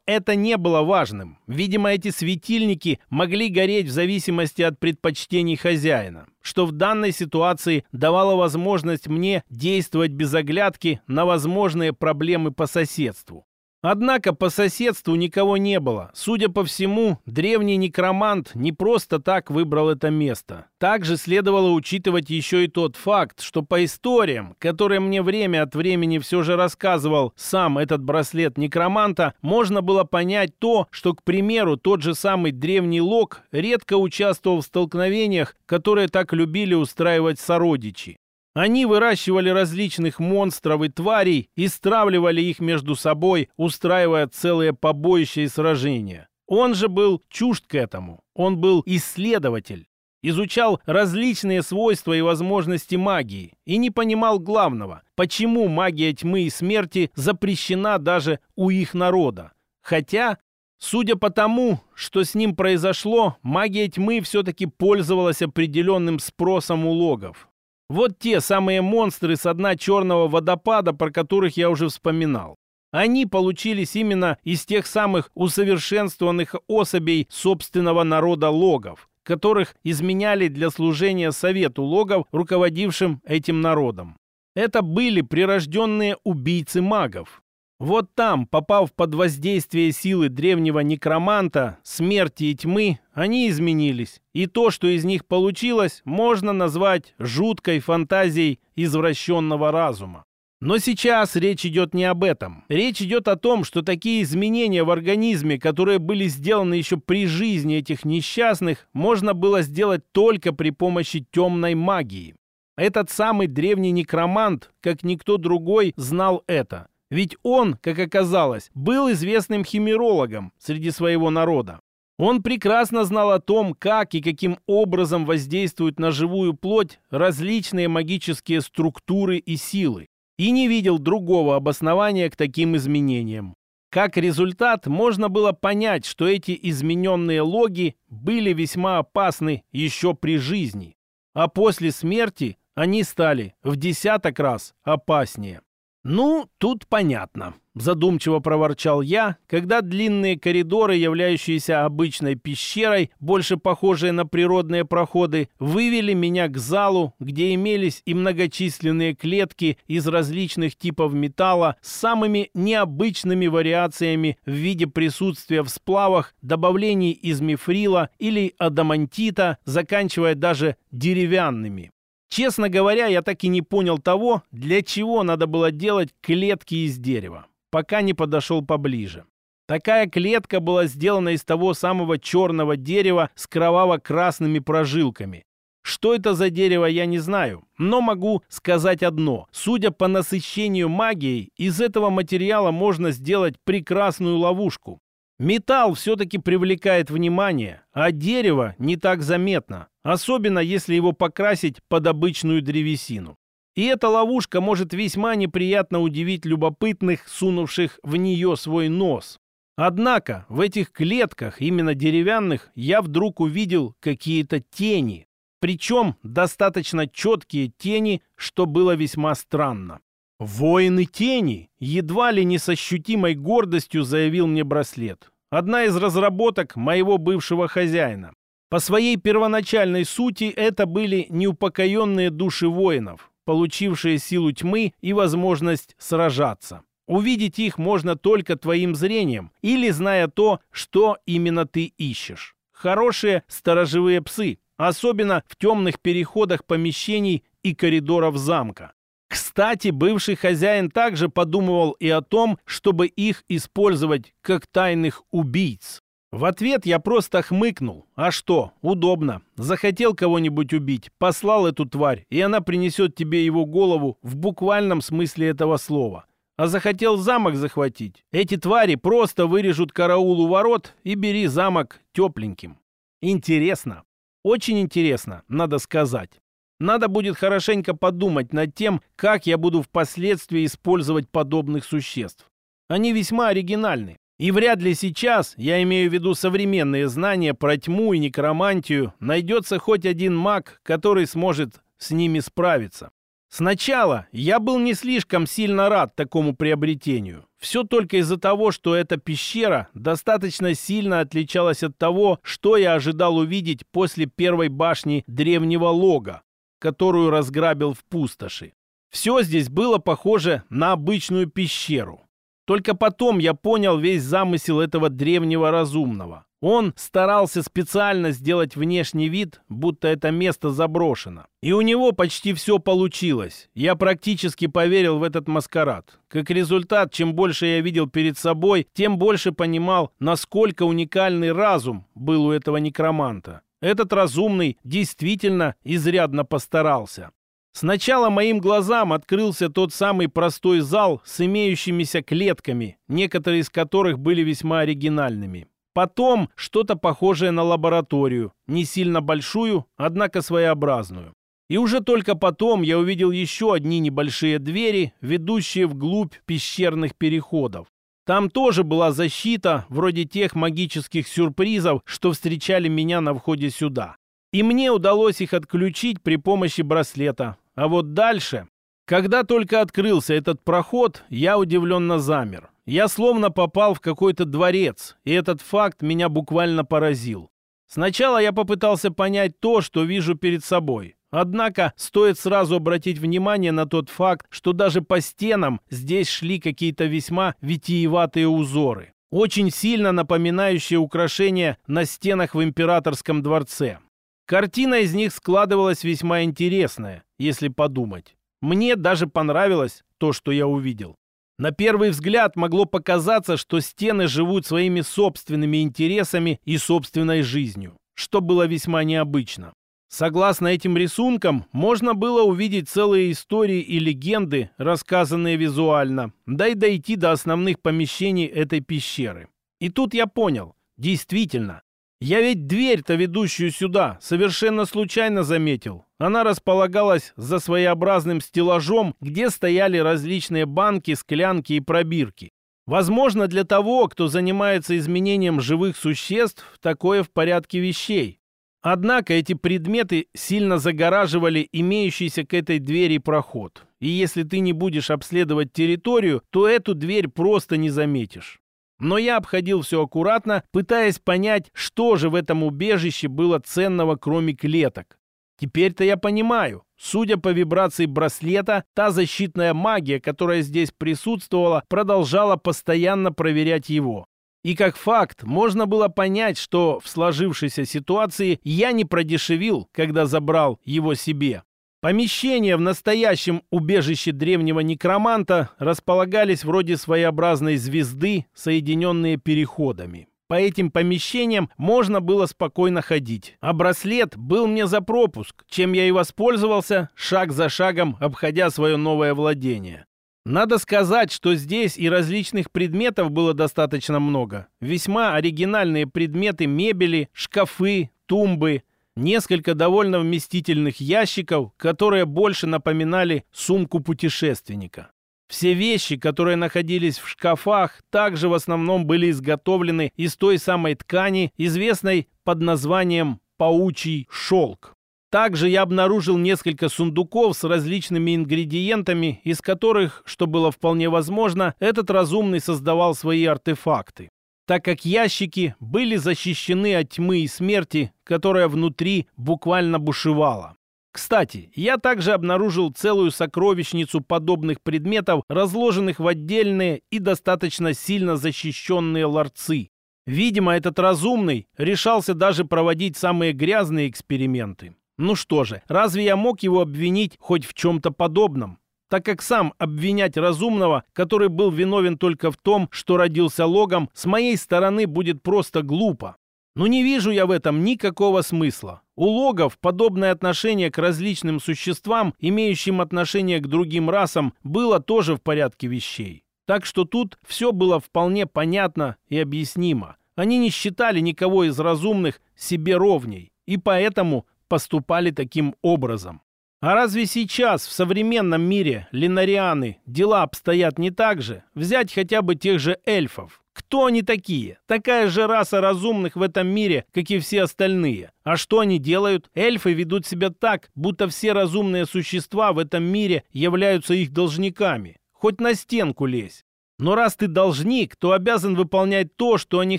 это не было важным. Видимо, эти светильники могли гореть в зависимости от предпочтений хозяина, что в данной ситуации давало возможность мне действовать без оглядки на возможные проблемы по соседству. Однако по соседству никого не было. Судя по всему, древний некромант не просто так выбрал это место. Также следовало учитывать еще и тот факт, что по историям, которые мне время от времени все же рассказывал сам этот браслет некроманта, можно было понять то, что, к примеру, тот же самый древний Лок редко участвовал в столкновениях, которые так любили устраивать сородичи. Они выращивали различных монстров и тварей и стравливали их между собой, устраивая целые побоища и сражения. Он же был чужд к этому. Он был исследователь. Изучал различные свойства и возможности магии и не понимал главного, почему магия тьмы и смерти запрещена даже у их народа. Хотя, судя по тому, что с ним произошло, магия тьмы все-таки пользовалась определенным спросом у логов. Вот те самые монстры с дна черного водопада, про которых я уже вспоминал. Они получились именно из тех самых усовершенствованных особей собственного народа логов, которых изменяли для служения совету логов, руководившим этим народом. Это были прирожденные убийцы магов, вот там, попав под воздействие силы древнего некроманта, смерти и тьмы, они изменились. И то, что из них получилось, можно назвать жуткой фантазией извращенного разума. Но сейчас речь идет не об этом. Речь идет о том, что такие изменения в организме, которые были сделаны еще при жизни этих несчастных, можно было сделать только при помощи темной магии. Этот самый древний некромант, как никто другой, знал это – ведь он, как оказалось, был известным химерологом среди своего народа. Он прекрасно знал о том, как и каким образом воздействуют на живую плоть различные магические структуры и силы, и не видел другого обоснования к таким изменениям. Как результат, можно было понять, что эти измененные логи были весьма опасны еще при жизни, а после смерти они стали в десяток раз опаснее. «Ну, тут понятно», — задумчиво проворчал я, когда длинные коридоры, являющиеся обычной пещерой, больше похожие на природные проходы, вывели меня к залу, где имелись и многочисленные клетки из различных типов металла с самыми необычными вариациями в виде присутствия в сплавах, добавлений из мифрила или адамантита, заканчивая даже деревянными. Честно говоря, я так и не понял того, для чего надо было делать клетки из дерева, пока не подошел поближе. Такая клетка была сделана из того самого черного дерева с кроваво-красными прожилками. Что это за дерево, я не знаю, но могу сказать одно. Судя по насыщению магией, из этого материала можно сделать прекрасную ловушку. Металл все-таки привлекает внимание, а дерево не так заметно, особенно если его покрасить под обычную древесину. И эта ловушка может весьма неприятно удивить любопытных, сунувших в нее свой нос. Однако в этих клетках, именно деревянных, я вдруг увидел какие-то тени. Причем достаточно четкие тени, что было весьма странно. «Воины тени!» — едва ли не с ощутимой гордостью заявил мне браслет. Одна из разработок моего бывшего хозяина. По своей первоначальной сути это были неупокоенные души воинов, получившие силу тьмы и возможность сражаться. Увидеть их можно только твоим зрением или зная то, что именно ты ищешь. Хорошие сторожевые псы, особенно в темных переходах помещений и коридоров замка. Кстати, бывший хозяин также подумывал и о том, чтобы их использовать как тайных убийц. В ответ я просто хмыкнул. А что, удобно. Захотел кого-нибудь убить, послал эту тварь, и она принесет тебе его голову в буквальном смысле этого слова. А захотел замок захватить. Эти твари просто вырежут караул у ворот и бери замок тепленьким. Интересно. Очень интересно, надо сказать. Надо будет хорошенько подумать над тем, как я буду впоследствии использовать подобных существ. Они весьма оригинальны. И вряд ли сейчас, я имею в виду современные знания про тьму и некромантию, найдется хоть один маг, который сможет с ними справиться. Сначала я был не слишком сильно рад такому приобретению. Все только из-за того, что эта пещера достаточно сильно отличалась от того, что я ожидал увидеть после первой башни древнего лога, которую разграбил в пустоши. Все здесь было похоже на обычную пещеру. Только потом я понял весь замысел этого древнего разумного. Он старался специально сделать внешний вид, будто это место заброшено. И у него почти все получилось. Я практически поверил в этот маскарад. Как результат, чем больше я видел перед собой, тем больше понимал, насколько уникальный разум был у этого некроманта. Этот разумный действительно изрядно постарался. Сначала моим глазам открылся тот самый простой зал с имеющимися клетками, некоторые из которых были весьма оригинальными. Потом что-то похожее на лабораторию, не сильно большую, однако своеобразную. И уже только потом я увидел еще одни небольшие двери, ведущие вглубь пещерных переходов. Там тоже была защита, вроде тех магических сюрпризов, что встречали меня на входе сюда. И мне удалось их отключить при помощи браслета, а вот дальше... Когда только открылся этот проход, я удивленно замер. Я словно попал в какой-то дворец, и этот факт меня буквально поразил. Сначала я попытался понять то, что вижу перед собой. Однако стоит сразу обратить внимание на тот факт, что даже по стенам здесь шли какие-то весьма витиеватые узоры, очень сильно напоминающие украшения на стенах в императорском дворце. Картина из них складывалась весьма интересная, если подумать. Мне даже понравилось то, что я увидел. На первый взгляд могло показаться, что стены живут своими собственными интересами и собственной жизнью, что было весьма необычно. Согласно этим рисункам, можно было увидеть целые истории и легенды, рассказанные визуально, да и дойти до основных помещений этой пещеры. И тут я понял, действительно, я ведь дверь-то, ведущую сюда, совершенно случайно заметил. Она располагалась за своеобразным стеллажом, где стояли различные банки, склянки и пробирки. Возможно, для того, кто занимается изменением живых существ, такое в порядке вещей. Однако эти предметы сильно загораживали имеющийся к этой двери проход. И если ты не будешь обследовать территорию, то эту дверь просто не заметишь. Но я обходил все аккуратно, пытаясь понять, что же в этом убежище было ценного, кроме клеток. Теперь-то я понимаю. Судя по вибрации браслета, та защитная магия, которая здесь присутствовала, продолжала постоянно проверять его. И как факт, можно было понять, что в сложившейся ситуации я не продешевил, когда забрал его себе. Помещения в настоящем убежище древнего некроманта располагались вроде своеобразной звезды, соединенные переходами. По этим помещениям можно было спокойно ходить, а браслет был мне за пропуск, чем я и воспользовался, шаг за шагом обходя свое новое владение. Надо сказать, что здесь и различных предметов было достаточно много. Весьма оригинальные предметы мебели, шкафы, тумбы – несколько довольно вместительных ящиков, которые больше напоминали сумку путешественника. Все вещи, которые находились в шкафах, также в основном были изготовлены из той самой ткани, известной под названием «паучий шелк». Также я обнаружил несколько сундуков с различными ингредиентами, из которых, что было вполне возможно, этот разумный создавал свои артефакты. Так как ящики были защищены от тьмы и смерти, которая внутри буквально бушевала. Кстати, я также обнаружил целую сокровищницу подобных предметов, разложенных в отдельные и достаточно сильно защищенные ларцы. Видимо, этот разумный решался даже проводить самые грязные эксперименты. Ну что же, разве я мог его обвинить хоть в чем-то подобном? Так как сам обвинять разумного, который был виновен только в том, что родился логом, с моей стороны будет просто глупо. Но не вижу я в этом никакого смысла. У логов подобное отношение к различным существам, имеющим отношение к другим расам, было тоже в порядке вещей. Так что тут все было вполне понятно и объяснимо. Они не считали никого из разумных себе ровней, и поэтому поступали таким образом. А разве сейчас в современном мире линарианы дела обстоят не так же? Взять хотя бы тех же эльфов. Кто они такие? Такая же раса разумных в этом мире, как и все остальные. А что они делают? Эльфы ведут себя так, будто все разумные существа в этом мире являются их должниками. Хоть на стенку лезь. Но раз ты должник, то обязан выполнять то, что они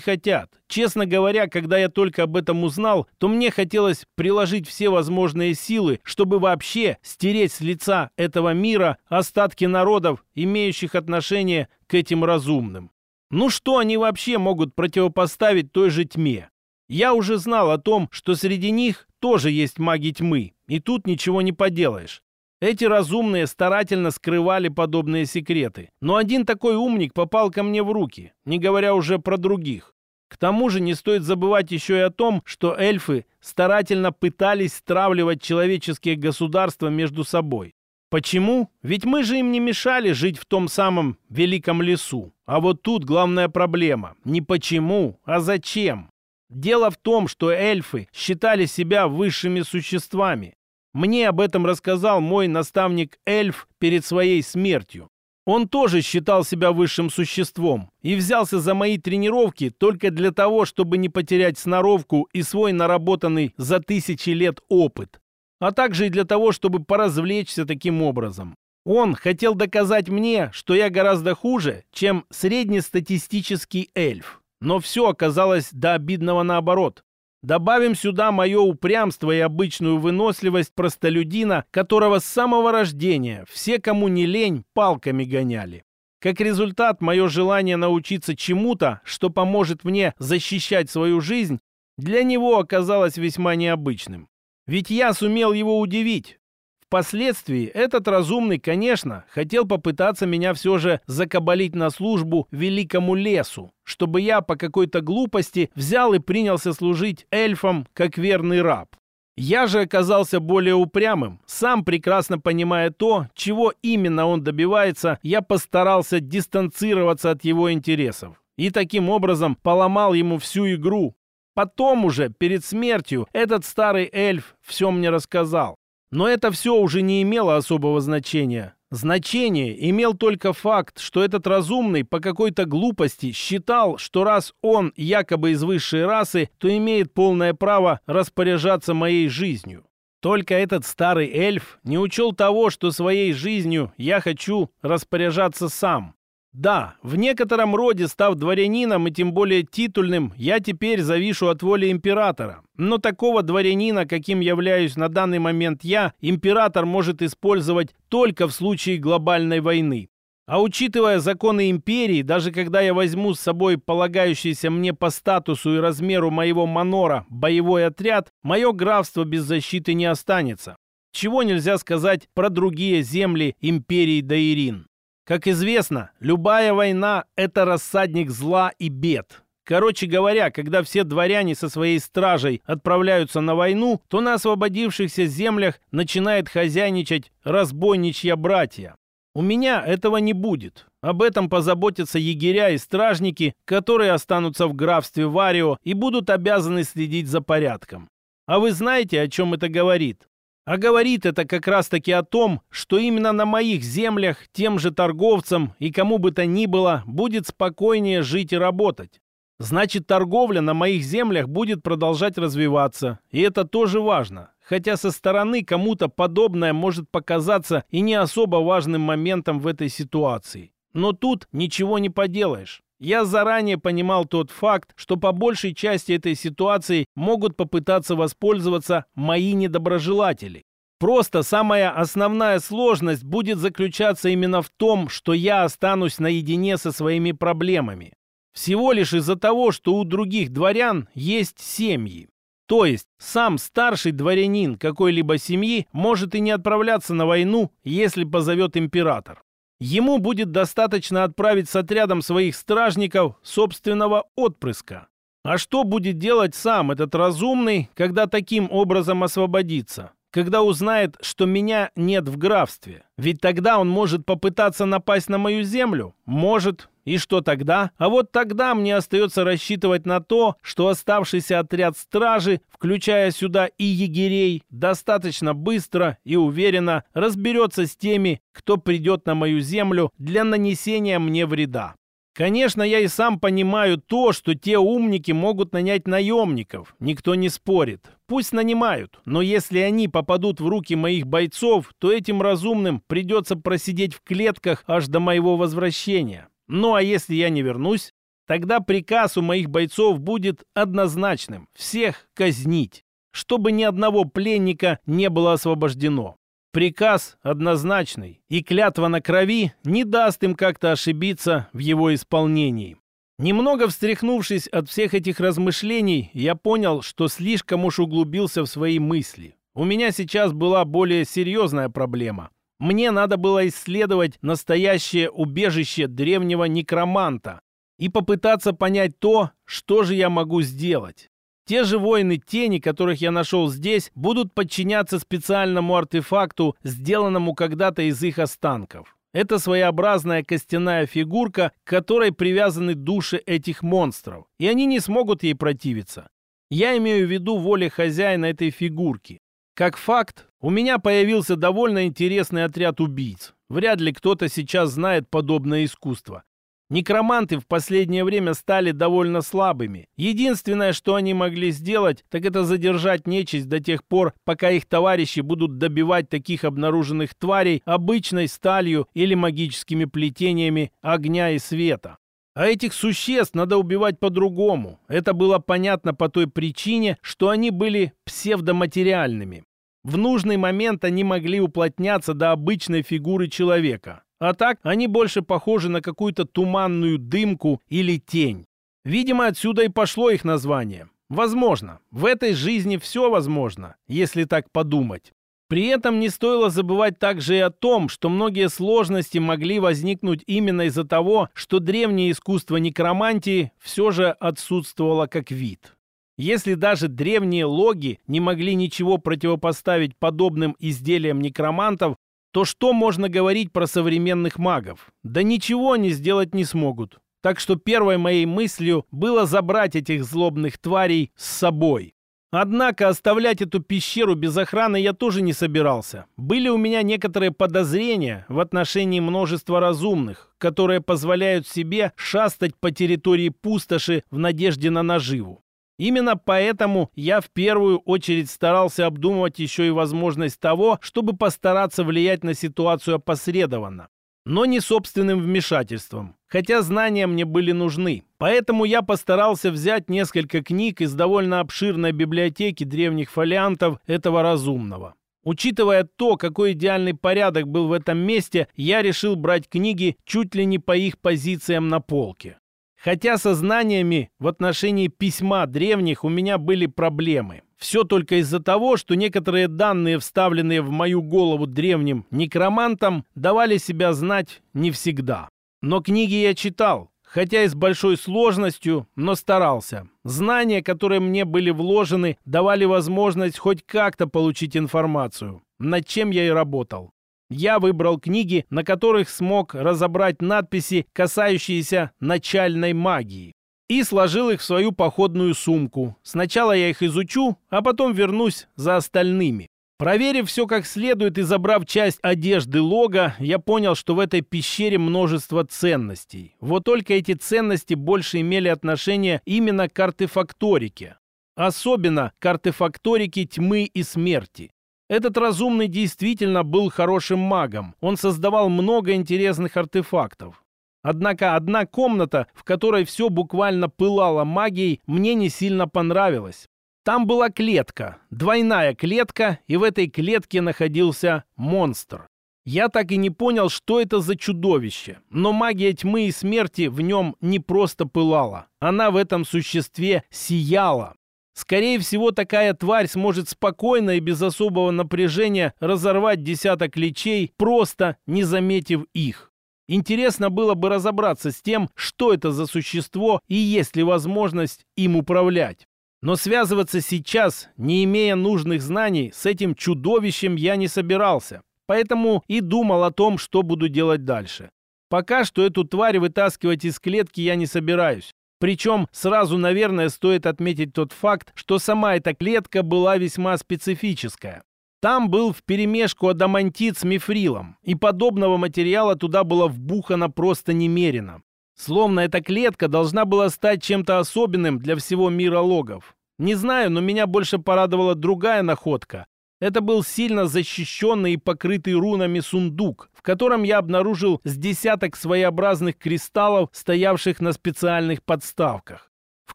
хотят. Честно говоря, когда я только об этом узнал, то мне хотелось приложить все возможные силы, чтобы вообще стереть с лица этого мира остатки народов, имеющих отношение к этим разумным. Ну что они вообще могут противопоставить той же тьме? Я уже знал о том, что среди них тоже есть маги тьмы, и тут ничего не поделаешь. Эти разумные старательно скрывали подобные секреты. Но один такой умник попал ко мне в руки, не говоря уже про других. К тому же не стоит забывать еще и о том, что эльфы старательно пытались стравливать человеческие государства между собой. Почему? Ведь мы же им не мешали жить в том самом великом лесу. А вот тут главная проблема. Не почему, а зачем. Дело в том, что эльфы считали себя высшими существами. Мне об этом рассказал мой наставник-эльф перед своей смертью. Он тоже считал себя высшим существом и взялся за мои тренировки только для того, чтобы не потерять сноровку и свой наработанный за тысячи лет опыт а также и для того, чтобы поразвлечься таким образом. Он хотел доказать мне, что я гораздо хуже, чем среднестатистический эльф. Но все оказалось до обидного наоборот. Добавим сюда мое упрямство и обычную выносливость простолюдина, которого с самого рождения все, кому не лень, палками гоняли. Как результат, мое желание научиться чему-то, что поможет мне защищать свою жизнь, для него оказалось весьма необычным. Ведь я сумел его удивить. Впоследствии этот разумный, конечно, хотел попытаться меня все же закабалить на службу великому лесу, чтобы я по какой-то глупости взял и принялся служить эльфам как верный раб. Я же оказался более упрямым. Сам прекрасно понимая то, чего именно он добивается, я постарался дистанцироваться от его интересов. И таким образом поломал ему всю игру, Потом уже, перед смертью, этот старый эльф все мне рассказал. Но это все уже не имело особого значения. Значение имел только факт, что этот разумный по какой-то глупости считал, что раз он якобы из высшей расы, то имеет полное право распоряжаться моей жизнью. Только этот старый эльф не учел того, что своей жизнью я хочу распоряжаться сам. Да, в некотором роде, став дворянином и тем более титульным, я теперь завишу от воли императора. Но такого дворянина, каким являюсь на данный момент я, император может использовать только в случае глобальной войны. А учитывая законы империи, даже когда я возьму с собой полагающийся мне по статусу и размеру моего манора боевой отряд, мое графство без защиты не останется. Чего нельзя сказать про другие земли империи Даирин. Как известно, любая война – это рассадник зла и бед. Короче говоря, когда все дворяне со своей стражей отправляются на войну, то на освободившихся землях начинает хозяйничать разбойничья братья. У меня этого не будет. Об этом позаботятся егеря и стражники, которые останутся в графстве Варио и будут обязаны следить за порядком. А вы знаете, о чем это говорит? А говорит это как раз-таки о том, что именно на моих землях тем же торговцам и кому бы то ни было будет спокойнее жить и работать. Значит, торговля на моих землях будет продолжать развиваться. И это тоже важно. Хотя со стороны кому-то подобное может показаться и не особо важным моментом в этой ситуации. Но тут ничего не поделаешь. Я заранее понимал тот факт, что по большей части этой ситуации могут попытаться воспользоваться мои недоброжелатели. Просто самая основная сложность будет заключаться именно в том, что я останусь наедине со своими проблемами. Всего лишь из-за того, что у других дворян есть семьи. То есть сам старший дворянин какой-либо семьи может и не отправляться на войну, если позовет император. Ему будет достаточно отправить с отрядом своих стражников собственного отпрыска. А что будет делать сам этот разумный, когда таким образом освободится? Когда узнает, что меня нет в графстве. Ведь тогда он может попытаться напасть на мою землю. Может. И что тогда? А вот тогда мне остается рассчитывать на то, что оставшийся отряд стражи, включая сюда и егерей, достаточно быстро и уверенно разберется с теми, кто придет на мою землю для нанесения мне вреда. Конечно, я и сам понимаю то, что те умники могут нанять наемников. Никто не спорит. Пусть нанимают, но если они попадут в руки моих бойцов, то этим разумным придется просидеть в клетках аж до моего возвращения. Ну а если я не вернусь, тогда приказ у моих бойцов будет однозначным – всех казнить, чтобы ни одного пленника не было освобождено. Приказ однозначный, и клятва на крови не даст им как-то ошибиться в его исполнении. Немного встряхнувшись от всех этих размышлений, я понял, что слишком уж углубился в свои мысли. У меня сейчас была более серьезная проблема. Мне надо было исследовать настоящее убежище древнего некроманта и попытаться понять то, что же я могу сделать. Те же воины тени, которых я нашел здесь, будут подчиняться специальному артефакту, сделанному когда-то из их останков. Это своеобразная костяная фигурка, к которой привязаны души этих монстров, и они не смогут ей противиться. Я имею в виду воле хозяина этой фигурки. Как факт, у меня появился довольно интересный отряд убийц. Вряд ли кто-то сейчас знает подобное искусство. Некроманты в последнее время стали довольно слабыми. Единственное, что они могли сделать, так это задержать нечисть до тех пор, пока их товарищи будут добивать таких обнаруженных тварей обычной сталью или магическими плетениями огня и света. А этих существ надо убивать по-другому. Это было понятно по той причине, что они были псевдоматериальными. В нужный момент они могли уплотняться до обычной фигуры человека. А так они больше похожи на какую-то туманную дымку или тень. Видимо, отсюда и пошло их название. Возможно, в этой жизни все возможно, если так подумать. При этом не стоило забывать также и о том, что многие сложности могли возникнуть именно из-за того, что древнее искусство некромантии все же отсутствовало как вид. Если даже древние логи не могли ничего противопоставить подобным изделиям некромантов, то что можно говорить про современных магов? Да ничего они сделать не смогут. Так что первой моей мыслью было забрать этих злобных тварей с собой. Однако оставлять эту пещеру без охраны я тоже не собирался. Были у меня некоторые подозрения в отношении множества разумных, которые позволяют себе шастать по территории пустоши в надежде на наживу. Именно поэтому я в первую очередь старался обдумывать еще и возможность того, чтобы постараться влиять на ситуацию опосредованно, но не собственным вмешательством, хотя знания мне были нужны. Поэтому я постарался взять несколько книг из довольно обширной библиотеки древних фолиантов этого разумного. Учитывая то, какой идеальный порядок был в этом месте, я решил брать книги чуть ли не по их позициям на полке. Хотя со знаниями в отношении письма древних у меня были проблемы. Все только из-за того, что некоторые данные, вставленные в мою голову древним некромантом, давали себя знать не всегда. Но книги я читал, хотя и с большой сложностью, но старался. Знания, которые мне были вложены, давали возможность хоть как-то получить информацию, над чем я и работал. Я выбрал книги, на которых смог разобрать надписи, касающиеся начальной магии. И сложил их в свою походную сумку. Сначала я их изучу, а потом вернусь за остальными. Проверив все как следует и забрав часть одежды лога, я понял, что в этой пещере множество ценностей. Вот только эти ценности больше имели отношение именно к артефакторике. Особенно к артефакторике тьмы и смерти. Этот разумный действительно был хорошим магом. Он создавал много интересных артефактов. Однако одна комната, в которой все буквально пылало магией, мне не сильно понравилась. Там была клетка, двойная клетка, и в этой клетке находился монстр. Я так и не понял, что это за чудовище, но магия тьмы и смерти в нем не просто пылала. Она в этом существе сияла. Скорее всего, такая тварь сможет спокойно и без особого напряжения разорвать десяток лечей, просто не заметив их. Интересно было бы разобраться с тем, что это за существо и есть ли возможность им управлять. Но связываться сейчас, не имея нужных знаний, с этим чудовищем я не собирался. Поэтому и думал о том, что буду делать дальше. Пока что эту тварь вытаскивать из клетки я не собираюсь. Причем сразу, наверное, стоит отметить тот факт, что сама эта клетка была весьма специфическая. Там был вперемешку адамантит с мифрилом, и подобного материала туда было вбухано просто немерено. Словно эта клетка должна была стать чем-то особенным для всего мира логов. Не знаю, но меня больше порадовала другая находка. Это был сильно защищенный и покрытый рунами сундук, в котором я обнаружил с десяток своеобразных кристаллов, стоявших на специальных подставках. В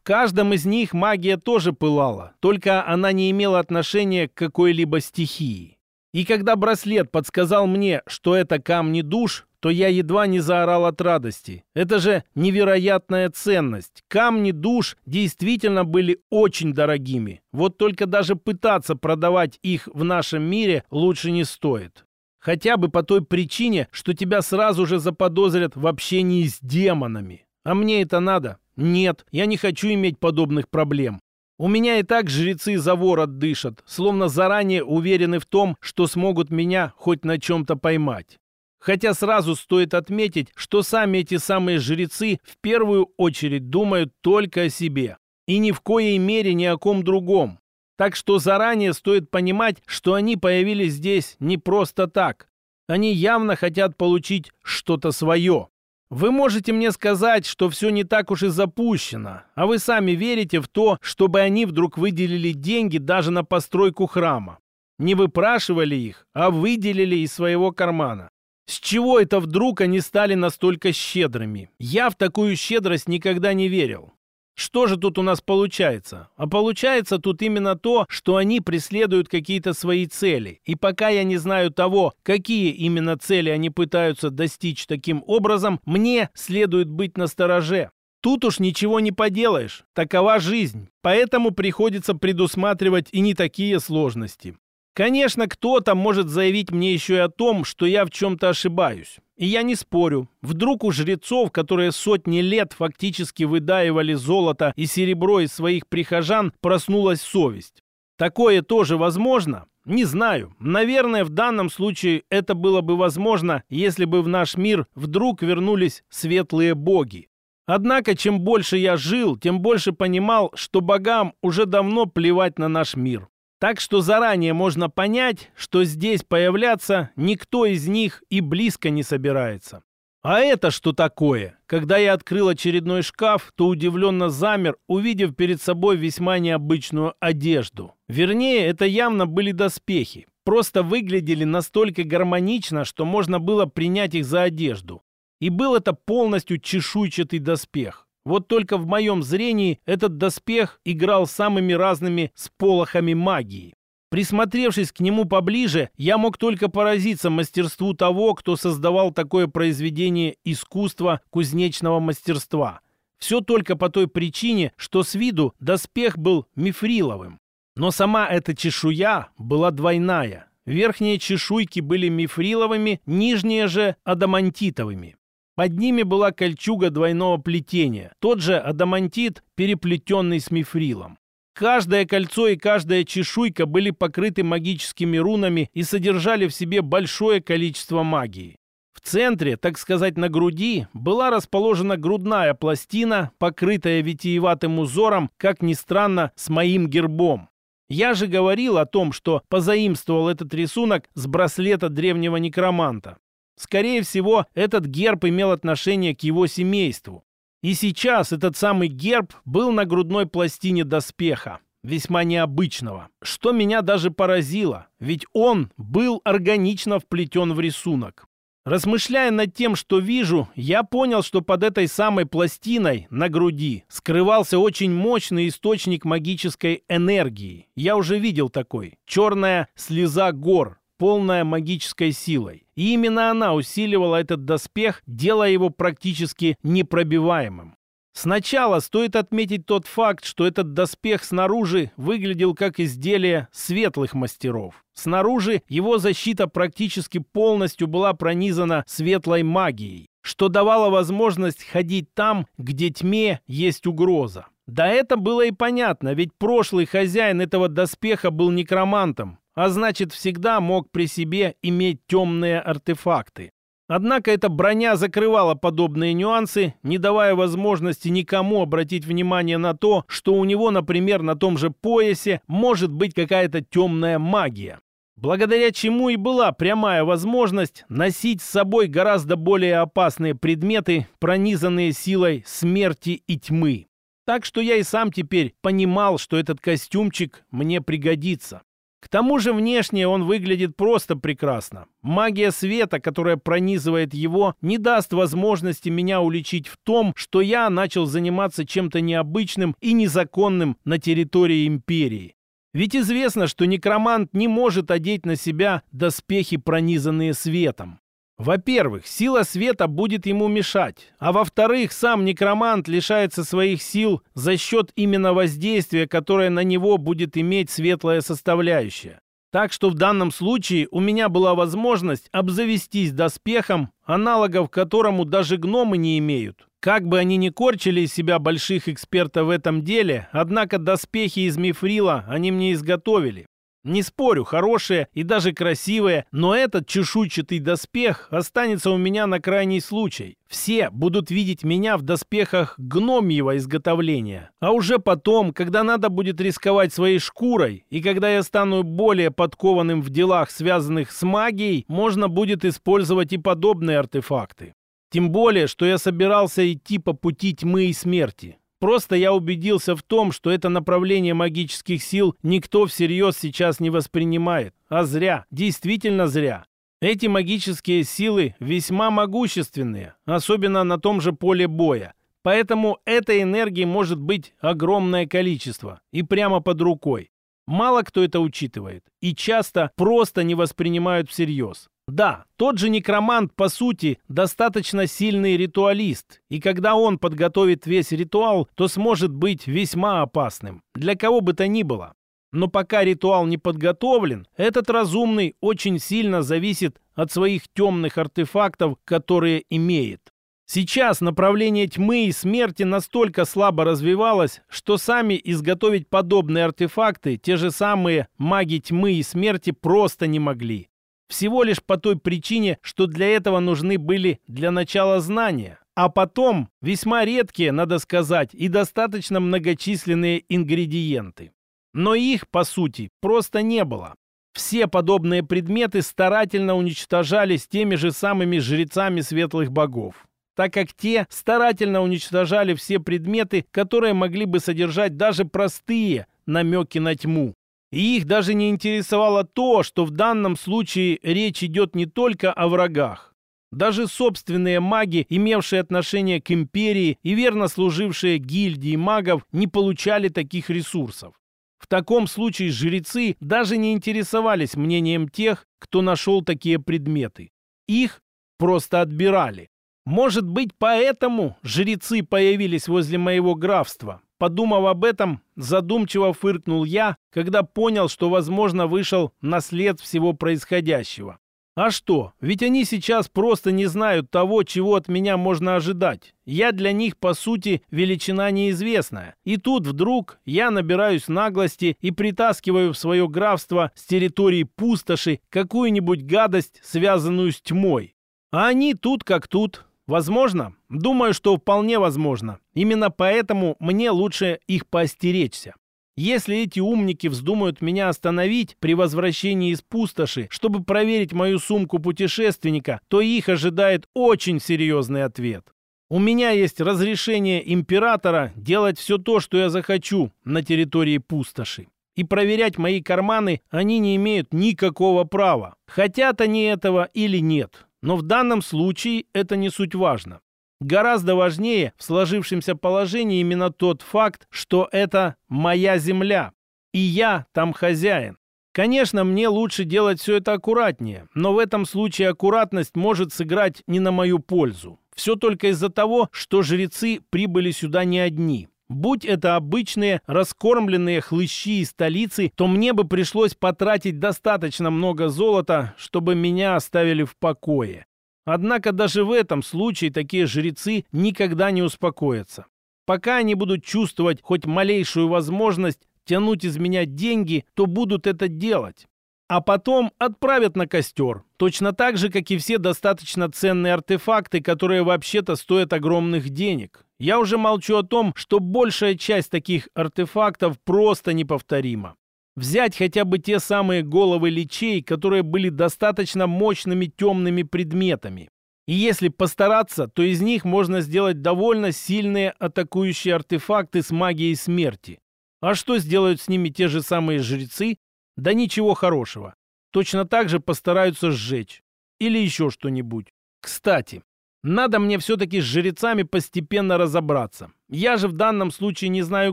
каждом из них магия тоже пылала, только она не имела отношения к какой-либо стихии. И когда браслет подсказал мне, что это камни душ, то я едва не заорал от радости. Это же невероятная ценность. Камни душ действительно были очень дорогими. Вот только даже пытаться продавать их в нашем мире лучше не стоит. Хотя бы по той причине, что тебя сразу же заподозрят в общении с демонами. А мне это надо? Нет, я не хочу иметь подобных проблем. У меня и так жрецы за ворот дышат, словно заранее уверены в том, что смогут меня хоть на чем-то поймать. Хотя сразу стоит отметить, что сами эти самые жрецы в первую очередь думают только о себе. И ни в коей мере ни о ком другом. Так что заранее стоит понимать, что они появились здесь не просто так. Они явно хотят получить что-то свое. Вы можете мне сказать, что все не так уж и запущено, а вы сами верите в то, чтобы они вдруг выделили деньги даже на постройку храма. Не выпрашивали их, а выделили из своего кармана. С чего это вдруг они стали настолько щедрыми? Я в такую щедрость никогда не верил. Что же тут у нас получается? А получается тут именно то, что они преследуют какие-то свои цели. И пока я не знаю того, какие именно цели они пытаются достичь таким образом, мне следует быть настороже. Тут уж ничего не поделаешь. Такова жизнь. Поэтому приходится предусматривать и не такие сложности. Конечно, кто-то может заявить мне еще и о том, что я в чем-то ошибаюсь. И я не спорю. Вдруг у жрецов, которые сотни лет фактически выдаивали золото и серебро из своих прихожан, проснулась совесть. Такое тоже возможно? Не знаю. Наверное, в данном случае это было бы возможно, если бы в наш мир вдруг вернулись светлые боги. Однако, чем больше я жил, тем больше понимал, что богам уже давно плевать на наш мир. Так что заранее можно понять, что здесь появляться никто из них и близко не собирается. А это что такое? Когда я открыл очередной шкаф, то удивленно замер, увидев перед собой весьма необычную одежду. Вернее, это явно были доспехи. Просто выглядели настолько гармонично, что можно было принять их за одежду. И был это полностью чешуйчатый доспех. Вот только в моем зрении этот доспех играл самыми разными сполохами магии. Присмотревшись к нему поближе, я мог только поразиться мастерству того, кто создавал такое произведение искусства кузнечного мастерства. Все только по той причине, что с виду доспех был мифриловым. Но сама эта чешуя была двойная. Верхние чешуйки были мифриловыми, нижние же адамантитовыми. Под ними была кольчуга двойного плетения, тот же адамантит, переплетенный с мифрилом. Каждое кольцо и каждая чешуйка были покрыты магическими рунами и содержали в себе большое количество магии. В центре, так сказать, на груди, была расположена грудная пластина, покрытая витиеватым узором, как ни странно, с моим гербом. Я же говорил о том, что позаимствовал этот рисунок с браслета древнего некроманта. Скорее всего, этот герб имел отношение к его семейству. И сейчас этот самый герб был на грудной пластине доспеха, весьма необычного, что меня даже поразило, ведь он был органично вплетен в рисунок. Размышляя над тем, что вижу, я понял, что под этой самой пластиной на груди скрывался очень мощный источник магической энергии. Я уже видел такой. Черная слеза гор, полная магической силой. И именно она усиливала этот доспех, делая его практически непробиваемым. Сначала стоит отметить тот факт, что этот доспех снаружи выглядел как изделие светлых мастеров. Снаружи его защита практически полностью была пронизана светлой магией, что давало возможность ходить там, где тьме есть угроза. Да это было и понятно, ведь прошлый хозяин этого доспеха был некромантом, а значит всегда мог при себе иметь темные артефакты. Однако эта броня закрывала подобные нюансы, не давая возможности никому обратить внимание на то, что у него, например, на том же поясе может быть какая-то темная магия. Благодаря чему и была прямая возможность носить с собой гораздо более опасные предметы, пронизанные силой смерти и тьмы. Так что я и сам теперь понимал, что этот костюмчик мне пригодится. К тому же внешне он выглядит просто прекрасно. Магия света, которая пронизывает его, не даст возможности меня уличить в том, что я начал заниматься чем-то необычным и незаконным на территории империи. Ведь известно, что некромант не может одеть на себя доспехи, пронизанные светом. Во-первых, сила света будет ему мешать, а во-вторых, сам некромант лишается своих сил за счет именно воздействия, которое на него будет иметь светлая составляющая. Так что в данном случае у меня была возможность обзавестись доспехом, аналогов которому даже гномы не имеют. Как бы они ни корчили из себя больших экспертов в этом деле, однако доспехи из мифрила они мне изготовили. Не спорю, хорошие и даже красивые, но этот чешуйчатый доспех останется у меня на крайний случай. Все будут видеть меня в доспехах гномьего изготовления. А уже потом, когда надо будет рисковать своей шкурой, и когда я стану более подкованным в делах, связанных с магией, можно будет использовать и подобные артефакты. Тем более, что я собирался идти по пути тьмы и смерти. Просто я убедился в том, что это направление магических сил никто всерьез сейчас не воспринимает. А зря, действительно зря. Эти магические силы весьма могущественные, особенно на том же поле боя. Поэтому этой энергии может быть огромное количество и прямо под рукой. Мало кто это учитывает и часто просто не воспринимают всерьез. Да, тот же некромант, по сути, достаточно сильный ритуалист, и когда он подготовит весь ритуал, то сможет быть весьма опасным, для кого бы то ни было. Но пока ритуал не подготовлен, этот разумный очень сильно зависит от своих темных артефактов, которые имеет. Сейчас направление тьмы и смерти настолько слабо развивалось, что сами изготовить подобные артефакты те же самые маги тьмы и смерти просто не могли. Всего лишь по той причине, что для этого нужны были для начала знания, а потом весьма редкие, надо сказать, и достаточно многочисленные ингредиенты. Но их, по сути, просто не было. Все подобные предметы старательно уничтожались теми же самыми жрецами светлых богов, так как те старательно уничтожали все предметы, которые могли бы содержать даже простые намеки на тьму. И их даже не интересовало то, что в данном случае речь идет не только о врагах. Даже собственные маги, имевшие отношение к империи и верно служившие гильдии магов, не получали таких ресурсов. В таком случае жрецы даже не интересовались мнением тех, кто нашел такие предметы. Их просто отбирали. Может быть, поэтому жрецы появились возле моего графства, Подумав об этом, задумчиво фыркнул я, когда понял, что, возможно, вышел на след всего происходящего. А что? Ведь они сейчас просто не знают того, чего от меня можно ожидать. Я для них, по сути, величина неизвестная. И тут вдруг я набираюсь наглости и притаскиваю в свое графство с территории пустоши какую-нибудь гадость, связанную с тьмой. А они тут как тут, Возможно? Думаю, что вполне возможно. Именно поэтому мне лучше их поостеречься. Если эти умники вздумают меня остановить при возвращении из пустоши, чтобы проверить мою сумку путешественника, то их ожидает очень серьезный ответ. У меня есть разрешение императора делать все то, что я захочу на территории пустоши. И проверять мои карманы они не имеют никакого права. Хотят они этого или нет. Но в данном случае это не суть важно. Гораздо важнее в сложившемся положении именно тот факт, что это моя земля, и я там хозяин. Конечно, мне лучше делать все это аккуратнее, но в этом случае аккуратность может сыграть не на мою пользу. Все только из-за того, что жрецы прибыли сюда не одни. Будь это обычные раскормленные хлыщи из столицы, то мне бы пришлось потратить достаточно много золота, чтобы меня оставили в покое. Однако даже в этом случае такие жрецы никогда не успокоятся. Пока они будут чувствовать хоть малейшую возможность тянуть из меня деньги, то будут это делать. А потом отправят на костер, точно так же, как и все достаточно ценные артефакты, которые вообще-то стоят огромных денег. Я уже молчу о том, что большая часть таких артефактов просто неповторима. Взять хотя бы те самые головы личей, которые были достаточно мощными темными предметами. И если постараться, то из них можно сделать довольно сильные атакующие артефакты с магией смерти. А что сделают с ними те же самые жрецы? Да ничего хорошего. Точно так же постараются сжечь. Или еще что-нибудь. Кстати, надо мне все-таки с жрецами постепенно разобраться. Я же в данном случае не знаю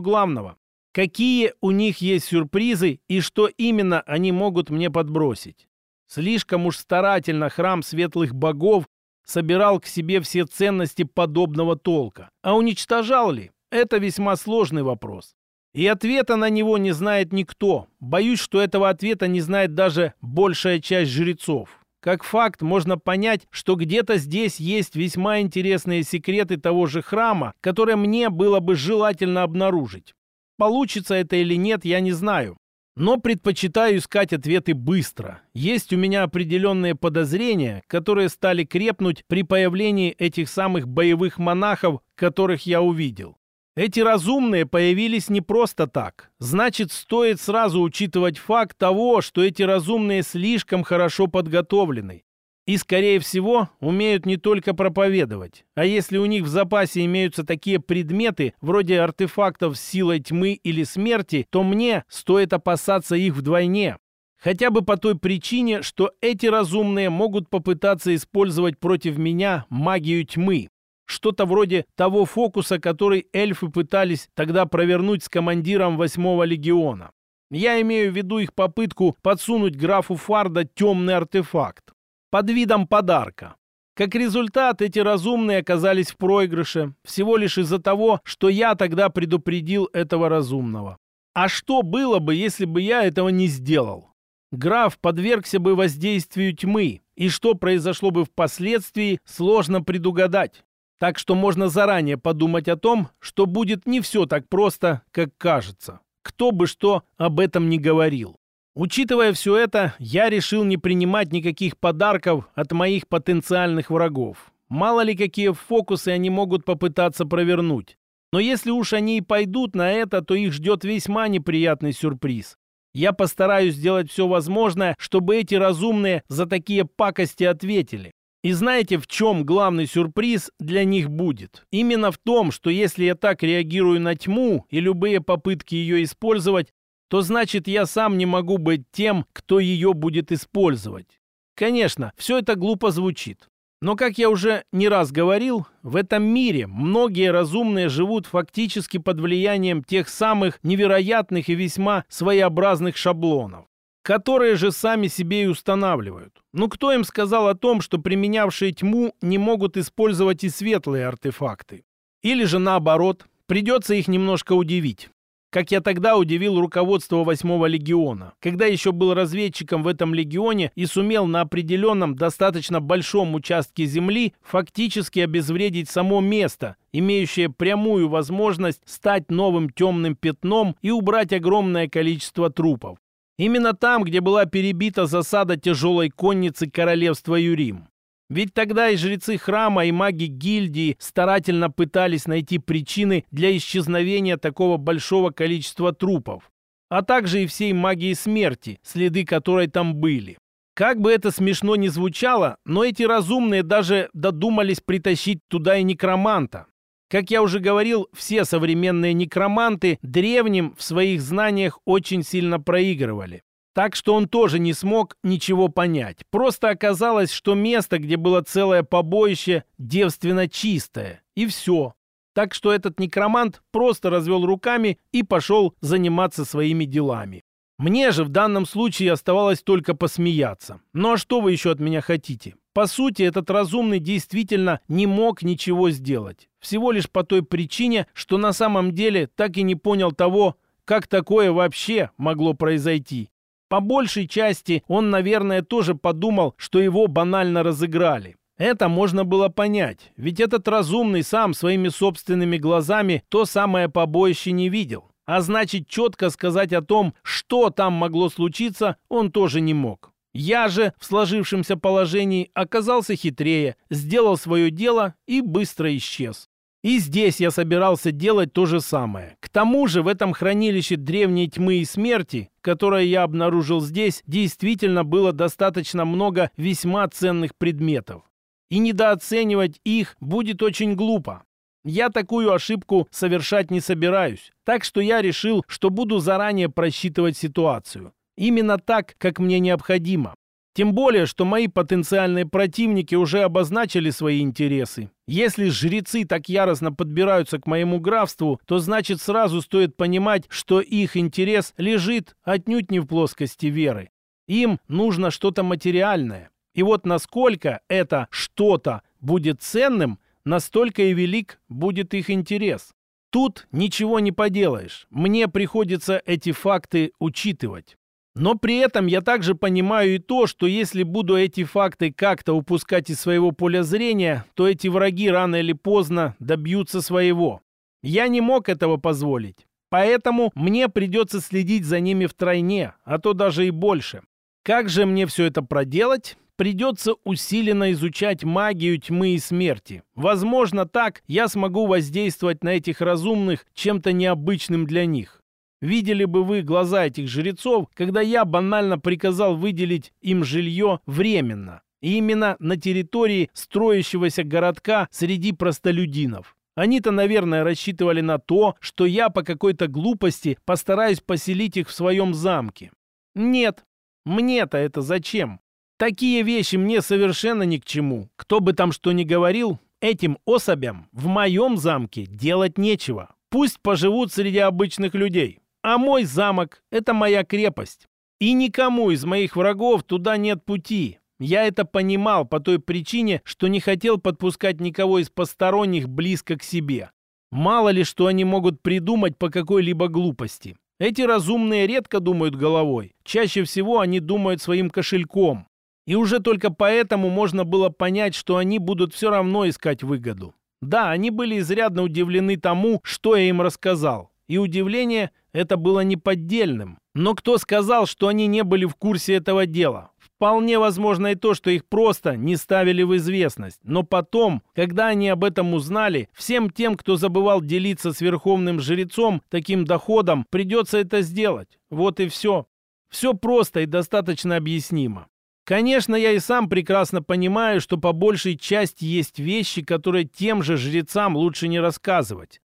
главного какие у них есть сюрпризы и что именно они могут мне подбросить. Слишком уж старательно храм светлых богов собирал к себе все ценности подобного толка. А уничтожал ли? Это весьма сложный вопрос. И ответа на него не знает никто. Боюсь, что этого ответа не знает даже большая часть жрецов. Как факт, можно понять, что где-то здесь есть весьма интересные секреты того же храма, которые мне было бы желательно обнаружить. Получится это или нет, я не знаю. Но предпочитаю искать ответы быстро. Есть у меня определенные подозрения, которые стали крепнуть при появлении этих самых боевых монахов, которых я увидел. Эти разумные появились не просто так. Значит, стоит сразу учитывать факт того, что эти разумные слишком хорошо подготовлены и, скорее всего, умеют не только проповедовать. А если у них в запасе имеются такие предметы, вроде артефактов с силой тьмы или смерти, то мне стоит опасаться их вдвойне. Хотя бы по той причине, что эти разумные могут попытаться использовать против меня магию тьмы. Что-то вроде того фокуса, который эльфы пытались тогда провернуть с командиром восьмого легиона. Я имею в виду их попытку подсунуть графу Фарда темный артефакт под видом подарка. Как результат, эти разумные оказались в проигрыше всего лишь из-за того, что я тогда предупредил этого разумного. А что было бы, если бы я этого не сделал? Граф подвергся бы воздействию тьмы, и что произошло бы впоследствии, сложно предугадать. Так что можно заранее подумать о том, что будет не все так просто, как кажется. Кто бы что об этом не говорил. Учитывая все это, я решил не принимать никаких подарков от моих потенциальных врагов. Мало ли какие фокусы они могут попытаться провернуть. Но если уж они и пойдут на это, то их ждет весьма неприятный сюрприз. Я постараюсь сделать все возможное, чтобы эти разумные за такие пакости ответили. И знаете, в чем главный сюрприз для них будет? Именно в том, что если я так реагирую на тьму и любые попытки ее использовать, то значит я сам не могу быть тем, кто ее будет использовать. Конечно, все это глупо звучит. Но, как я уже не раз говорил, в этом мире многие разумные живут фактически под влиянием тех самых невероятных и весьма своеобразных шаблонов, которые же сами себе и устанавливают. Ну кто им сказал о том, что применявшие тьму не могут использовать и светлые артефакты? Или же наоборот, придется их немножко удивить. Как я тогда удивил руководство 8-го легиона, когда еще был разведчиком в этом легионе и сумел на определенном достаточно большом участке земли фактически обезвредить само место, имеющее прямую возможность стать новым темным пятном и убрать огромное количество трупов. Именно там, где была перебита засада тяжелой конницы королевства Юрим. Ведь тогда и жрецы храма, и маги гильдии старательно пытались найти причины для исчезновения такого большого количества трупов, а также и всей магии смерти, следы которой там были. Как бы это смешно ни звучало, но эти разумные даже додумались притащить туда и некроманта. Как я уже говорил, все современные некроманты древним в своих знаниях очень сильно проигрывали. Так что он тоже не смог ничего понять. Просто оказалось, что место, где было целое побоище, девственно чистое. И все. Так что этот некромант просто развел руками и пошел заниматься своими делами. Мне же в данном случае оставалось только посмеяться. Ну а что вы еще от меня хотите? По сути, этот разумный действительно не мог ничего сделать. Всего лишь по той причине, что на самом деле так и не понял того, как такое вообще могло произойти. По большей части он, наверное, тоже подумал, что его банально разыграли. Это можно было понять, ведь этот разумный сам своими собственными глазами то самое побоище не видел. А значит, четко сказать о том, что там могло случиться, он тоже не мог. Я же в сложившемся положении оказался хитрее, сделал свое дело и быстро исчез. И здесь я собирался делать то же самое. К тому же в этом хранилище древней тьмы и смерти, которое я обнаружил здесь, действительно было достаточно много весьма ценных предметов. И недооценивать их будет очень глупо. Я такую ошибку совершать не собираюсь, так что я решил, что буду заранее просчитывать ситуацию. Именно так, как мне необходимо. Тем более, что мои потенциальные противники уже обозначили свои интересы. Если жрецы так яростно подбираются к моему графству, то значит сразу стоит понимать, что их интерес лежит отнюдь не в плоскости веры. Им нужно что-то материальное. И вот насколько это что-то будет ценным, настолько и велик будет их интерес. Тут ничего не поделаешь. Мне приходится эти факты учитывать. Но при этом я также понимаю и то, что если буду эти факты как-то упускать из своего поля зрения, то эти враги рано или поздно добьются своего. Я не мог этого позволить. Поэтому мне придется следить за ними втройне, а то даже и больше. Как же мне все это проделать? Придется усиленно изучать магию тьмы и смерти. Возможно, так я смогу воздействовать на этих разумных чем-то необычным для них. Видели бы вы глаза этих жрецов, когда я банально приказал выделить им жилье временно. И именно на территории строящегося городка среди простолюдинов. Они-то, наверное, рассчитывали на то, что я по какой-то глупости постараюсь поселить их в своем замке. Нет, мне-то это зачем? Такие вещи мне совершенно ни к чему. Кто бы там что ни говорил, этим особям в моем замке делать нечего. Пусть поживут среди обычных людей. А мой замок — это моя крепость. И никому из моих врагов туда нет пути. Я это понимал по той причине, что не хотел подпускать никого из посторонних близко к себе. Мало ли, что они могут придумать по какой-либо глупости. Эти разумные редко думают головой. Чаще всего они думают своим кошельком. И уже только поэтому можно было понять, что они будут все равно искать выгоду. Да, они были изрядно удивлены тому, что я им рассказал. И удивление это было неподдельным. Но кто сказал, что они не были в курсе этого дела? Вполне возможно и то, что их просто не ставили в известность. Но потом, когда они об этом узнали, всем тем, кто забывал делиться с верховным жрецом таким доходом, придется это сделать. Вот и все. Все просто и достаточно объяснимо. Конечно, я и сам прекрасно понимаю, что по большей части есть вещи, которые тем же жрецам лучше не рассказывать.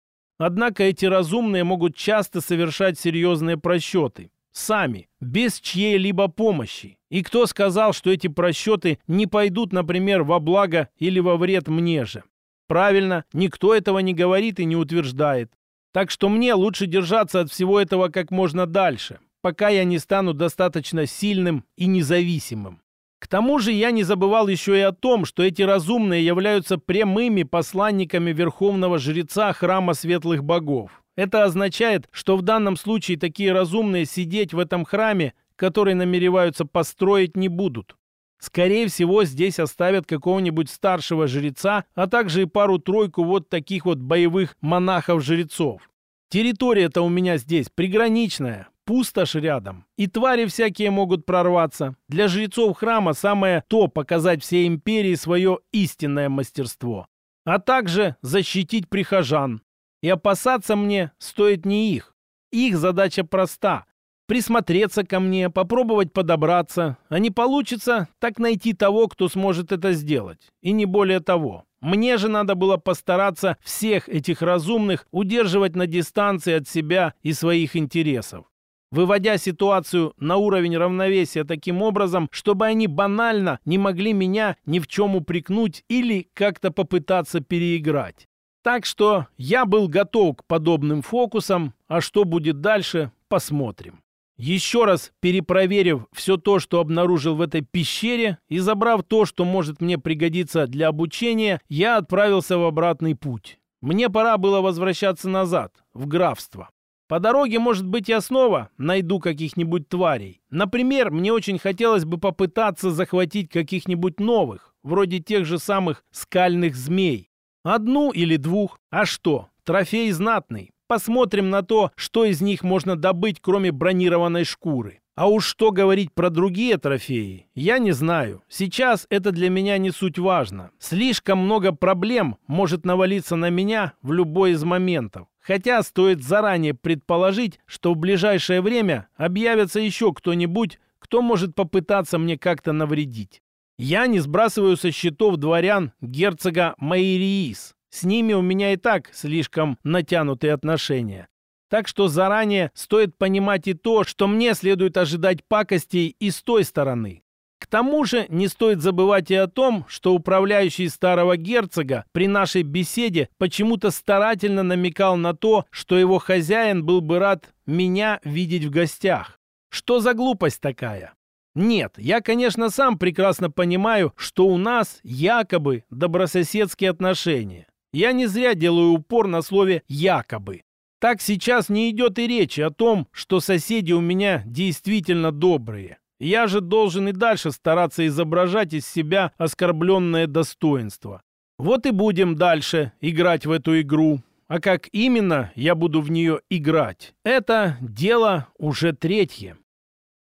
Однако эти разумные могут часто совершать серьезные просчеты. Сами, без чьей-либо помощи. И кто сказал, что эти просчеты не пойдут, например, во благо или во вред мне же? Правильно, никто этого не говорит и не утверждает. Так что мне лучше держаться от всего этого как можно дальше, пока я не стану достаточно сильным и независимым. К тому же я не забывал еще и о том, что эти разумные являются прямыми посланниками верховного жреца храма светлых богов. Это означает, что в данном случае такие разумные сидеть в этом храме, который намереваются построить, не будут. Скорее всего, здесь оставят какого-нибудь старшего жреца, а также и пару-тройку вот таких вот боевых монахов-жрецов. Территория-то у меня здесь приграничная, пустошь рядом. И твари всякие могут прорваться. Для жрецов храма самое то показать всей империи свое истинное мастерство. А также защитить прихожан. И опасаться мне стоит не их. Их задача проста. Присмотреться ко мне, попробовать подобраться. А не получится, так найти того, кто сможет это сделать. И не более того. Мне же надо было постараться всех этих разумных удерживать на дистанции от себя и своих интересов. Выводя ситуацию на уровень равновесия таким образом, чтобы они банально не могли меня ни в чем упрекнуть или как-то попытаться переиграть. Так что я был готов к подобным фокусам, а что будет дальше, посмотрим. Еще раз перепроверив все то, что обнаружил в этой пещере, и забрав то, что может мне пригодиться для обучения, я отправился в обратный путь. Мне пора было возвращаться назад, в графство. По дороге, может быть, я снова найду каких-нибудь тварей. Например, мне очень хотелось бы попытаться захватить каких-нибудь новых, вроде тех же самых скальных змей. Одну или двух. А что? Трофей знатный. Посмотрим на то, что из них можно добыть, кроме бронированной шкуры. А уж что говорить про другие трофеи, я не знаю. Сейчас это для меня не суть важно. Слишком много проблем может навалиться на меня в любой из моментов. Хотя стоит заранее предположить, что в ближайшее время объявится еще кто-нибудь, кто может попытаться мне как-то навредить. Я не сбрасываю со счетов дворян герцога Майриис. С ними у меня и так слишком натянутые отношения. Так что заранее стоит понимать и то, что мне следует ожидать пакостей и с той стороны. К тому же не стоит забывать и о том, что управляющий старого герцога при нашей беседе почему-то старательно намекал на то, что его хозяин был бы рад меня видеть в гостях. Что за глупость такая? Нет, я, конечно, сам прекрасно понимаю, что у нас якобы добрососедские отношения. Я не зря делаю упор на слове «якобы». Так сейчас не идет и речи о том, что соседи у меня действительно добрые. Я же должен и дальше стараться изображать из себя оскорбленное достоинство. Вот и будем дальше играть в эту игру. А как именно я буду в нее играть, это дело уже третье.